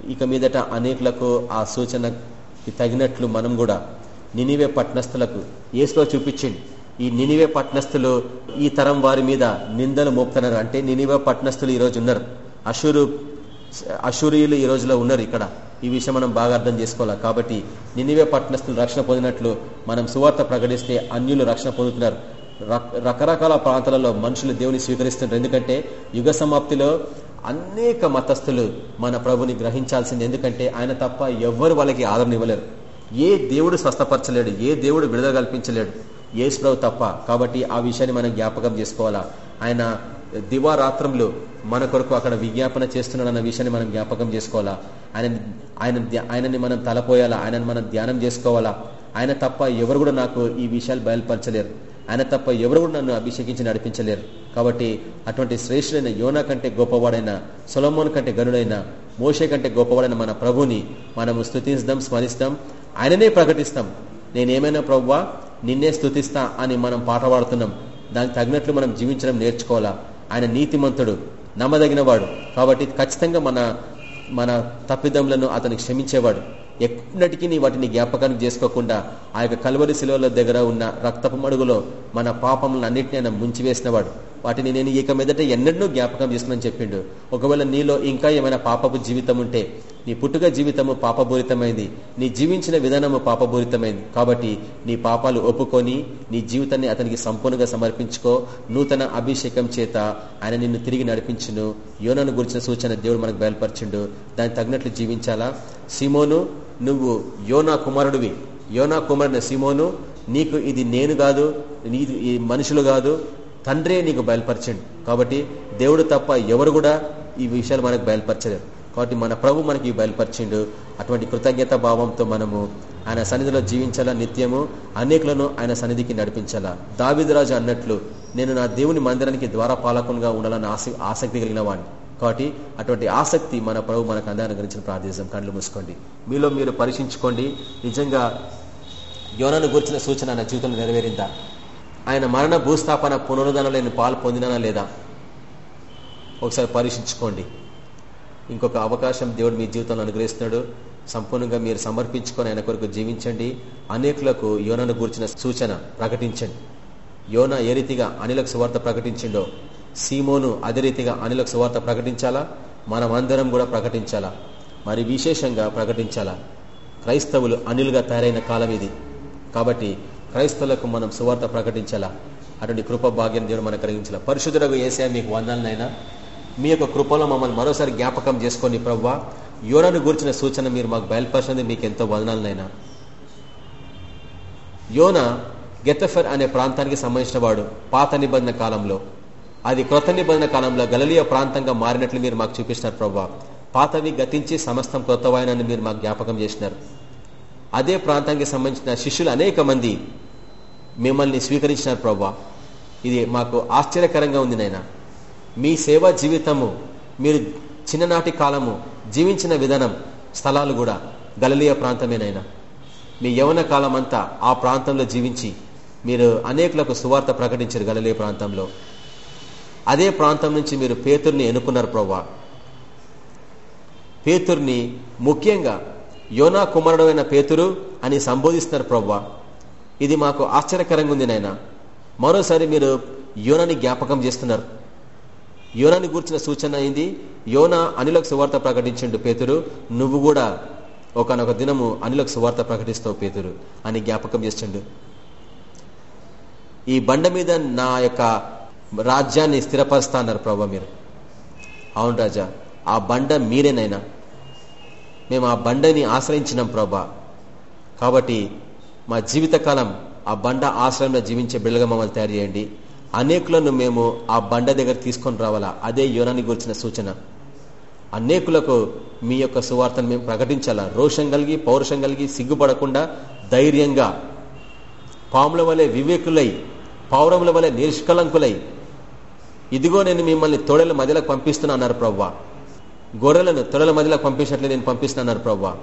S1: ఇక మీదట అనేకులకు ఆ సూచనకి తగినట్లు మనం కూడా నినివే పట్టణస్థులకు ఏసులో చూపించిండు. ఈ నినివే పట్నస్థులు ఈ తరం వారి మీద నిందలు మోపుతున్నారు. అంటే నినివే పట్నస్థులు ఈ రోజు ఉన్నారు. అషూరు అషూరియులు ఈ రోజులో ఉన్నారు ఇక్కడ. ఈ విషయం మనం బాగా అర్థం చేసుకోవాలి. కాబట్టి నినివే పట్నస్థులు రక్షణ పొందినట్లు మనం సువార్త ప్రకటిస్తే అన్యులు రక్షణ పొందుతున్నారు. రకరకాల ప్రాంతాలలో మనుషులు దేవుని స్వీకరిస్తున్నారు. ఎందుకంటే యుగ సమాప్తిలో అనేక మతస్థులు మన ప్రభుని గ్రహించాల్సింది. ఎందుకంటే ఆయన తప్ప ఎవ్వరు వాళ్ళకి ఆదరణ ఇవ్వలేరు. ఏ దేవుడు స్వస్థపరచలేడు ఏ దేవుడు విడుదల కల్పించలేడు. యేసు ప్రభు తప్ప. కాబట్టి ఆ విషయాన్ని మనం జ్ఞాపకం చేసుకోవాలా? ఆయన దివారాత్రంలో మన కొరకు అక్కడ విజ్ఞాపన చేస్తున్నాడన్న విషయాన్ని మనం జ్ఞాపకం చేసుకోవాలా? ఆయన ఆయన ఆయనని మనం తలపోయాలా? ఆయనని మనం ధ్యానం చేసుకోవాలా? ఆయన తప్ప ఎవరు కూడా నాకు ఈ విషయాలు బయలుపరచలేరు. ఆయన తప్ప ఎవరు కూడా నన్ను అభిషేకించి నడిపించలేరు. కాబట్టి అటువంటి శ్రేష్ఠుడైన యోనా కంటే గొప్పవాడైన సొలమోన్ కంటే గనుడైన మోషే కంటే గొప్పవాడైన మన ప్రభుని మనము స్థుతిస్తాం స్మరిస్తాం ఆయననే ప్రకటిస్తాం. నేనేమైనా ప్రవ్వా? నిన్నే స్థుతిస్తా అని మనం పాట పాడుతున్నాం. దానికి తగినట్లు మనం జీవించడం నేర్చుకోవాలా? ఆయన నీతిమంతుడు నమ్మదగిన వాడు కాబట్టి ఖచ్చితంగా మన మన తప్పిదములను అతను క్షమించేవాడు. ఎప్పటికీ నీ వాటిని జ్ఞాపకానికి చేసుకోకుండా ఆ యొక్క కలువరి శిలువల దగ్గర ఉన్న రక్తపు మడుగులో మన పాపములను అన్నింటినీ ఆయన ముంచివేసినవాడు. వాటిని నేను ఇక మీదట ఎన్నడూ జ్ఞాపకం చేస్తున్నాను చెప్పిండు. ఒకవేళ నీలో ఇంకా ఏమైనా పాపపు జీవితం ఉంటే నీ పుట్టుక జీవితము పాపపూరితమైంది నీ జీవించిన విధానము పాపపూరితమైంది. కాబట్టి నీ పాపాలు ఒప్పుకొని నీ జీవితాన్ని అతనికి సంపూర్ణంగా సమర్పించుకో. నూతన అభిషేకం చేత ఆయన నిన్ను తిరిగి నడిపించును. యోనను గురించిన సూచన దేవుడు మనకు బయలుపరిచిండు. దానికి తగినట్లు జీవించాలా? సిమోను నువ్వు యోనా కుమారుడివి. యోనా కుమారుని సిమోను నీకు ఇది నేను కాదు నీ ఈ మనుషులు కాదు తండ్రే నీకు బయలుపరచండి. కాబట్టి దేవుడు తప్ప ఎవరు కూడా ఈ విషయాలు మనకు బయలుపరచలేరు. కాబట్టి మన ప్రభు మనకి బయలుపరిచిండు. అటువంటి కృతజ్ఞత భావంతో మనము ఆయన సన్నిధిలో జీవించాలా? నిత్యము అనేకులను ఆయన సన్నిధికి నడిపించాలా? దావిదరాజు అన్నట్లు నేను నా దేవుని మందిరానికి ద్వార పాలకునిగా ఉండాలని ఆసక్తి కలిగిన వాడిని కాబట్టి అటువంటి ఆసక్తి మన ప్రభు మనకు అందాన్ని గురించి ప్రార్థిస్తాం కళ్ళు మూసుకోండి. మీలో మీరు పరీక్షించుకోండి. నిజంగా యోనను గురించిన సూచన నా జీవితంలో నెరవేరిందా? ఆయన మరణ భూస్థాపన పునరుద్ధరణ లేని పాలు పొందినా లేదా? ఒకసారి పరీక్షించుకోండి. ఇంకొక అవకాశం దేవుడు మీ జీవితంలో అనుగ్రహిస్తున్నాడు. సంపూర్ణంగా మీరు సమర్పించుకొని ఆయన కొరకు జీవించండి. అనేకులకు యోనను గురించిన సూచన ప్రకటించండి. యోన ఏ రీతిగా అనిలకు సువార్త ప్రకటించిండో సీమోను అదే రీతిగా అనిలకు సువార్త ప్రకటించాలా? మనమందరం కూడా ప్రకటించాలా? మరి విశేషంగా ప్రకటించాలా? క్రైస్తవులు అనిలుగా తయారైన కాలం ఇది. కాబట్టి క్రైస్తవులకు మనం సువార్త ప్రకటించాలా? అటువంటి కృప భాగ్యం దేవుడు మనకు కలిగించాల? పరిశుద్ధులకు ఏసా మీకు వందాలనైనా మీ యొక్క కృపలో మమ్మల్ని మరోసారి జ్ఞాపకం చేసుకొని ప్రవ్వా. యోనాను గురించిన సూచన మీరు మాకు బయలుపరిచినది మీకు ఎంతో వదనాలనైనా యోన గెతఫర్ అనే ప్రాంతానికి సంబంధించిన వాడు పాత నిబంధన కాలంలో. అది క్రొత్త నిబంధన కాలంలో గలలియ ప్రాంతంగా మారినట్లు మీరు మాకు చూపిస్తున్నారు ప్రవ్వా. పాతవి గతించి సమస్తం క్రొత్తవాయనని మీరు మాకు జ్ఞాపకం చేసినారు. అదే ప్రాంతానికి సంబంధించిన శిష్యులు అనేక మంది మిమ్మల్ని స్వీకరించినారు ప్రభా. ఇది మాకు ఆశ్చర్యకరంగా ఉంది నాయన. మీ సేవా జీవితము మీరు చిన్ననాటి కాలము జీవించిన విధానం స్థలాలు కూడా గలలీయ ప్రాంతమేనైనా మీ యవన కాలం అంతా ఆ ప్రాంతంలో జీవించి మీరు అనేకులకు సువార్త ప్రకటించారు గలలే ప్రాంతంలో. అదే ప్రాంతం నుంచి మీరు పేతుర్ని ఎన్నుకున్నారు ప్రవ్వా పేతుర్ని ముఖ్యంగా యోనా కుమారుడమైన పేతురు అని సంబోధిస్తున్నారు ప్రవ్వా ఇది మాకు ఆశ్చర్యకరంగా ఉంది నాయన. మరోసారి మీరు యోనాని జ్ఞాపకం చేస్తున్నారు. యోనాని గూర్చిన సూచన అయింది యోనా అనిలకు సువార్త ప్రకటించండు పేతురు నువ్వు కూడా ఒకనొక దినము అనిలకు సువార్త ప్రకటిస్తావు పేతురు అని జ్ఞాపకం చేస్తుండు. ఈ బండ మీద నా యొక్క రాజ్యాన్ని స్థిరపరుస్తా అన్నారు ప్రభా మీరు. అవును రాజా ఆ బండ మీరేనైనా మేము ఆ బండని ఆశ్రయించినాం ప్రభా. కాబట్టి మా జీవితకాలం ఆ బండ ఆశ్రయంలో జీవించే బిళ్ళగా మమ్మల్ని తయారు చేయండి. అనేకులను మేము ఆ బండ దగ్గర తీసుకొని రావాలా? అదే యోనాన్ని గురించిన సూచన. అనేకులకు మీ యొక్క సువార్తను మేము ప్రకటించాలా? రోషం కలిగి పౌరుషం కలిగి సిగ్గుపడకుండా ధైర్యంగా పాముల వలె వివేకులై పౌరముల వలె నిష్కలంకులై ఇదిగో నేను మిమ్మల్ని తొడల మధ్యలోకి పంపిస్తున్నా అన్నారు ప్రవ్వా. గొర్రెలను తొడల మధ్యలోకి పంపించినట్లే నేను పంపిస్తున్నారు ప్రవ్వా.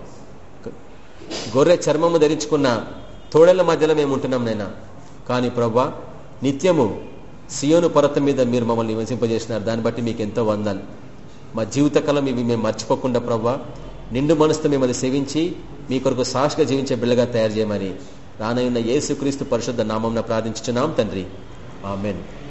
S1: గొర్రె చర్మము ధరించుకున్న తోడల మధ్యలో మేము ఉంటున్నాం నైనా కానీ ప్రవ్వా నిత్యము సియోను పర్వతం మీద మీరు మమ్మల్ని నివసింపజేసినారు. దాన్ని బట్టి మీకు ఎంతో వందాలు మా జీవితకాలం ఇవి మేము మర్చిపోకుండా ప్రవ్వా నిండు మనసుతో మిమ్మల్ని సేవించి మీ కొరకు సాక్షిగా జీవించే బిళ్ళగా తయారు చేయమని రానయ్యున్న యేసుక్రీస్తు పరిశుద్ధ నామంన ప్రార్థించున్నాం తండ్రి. ఆమెన్.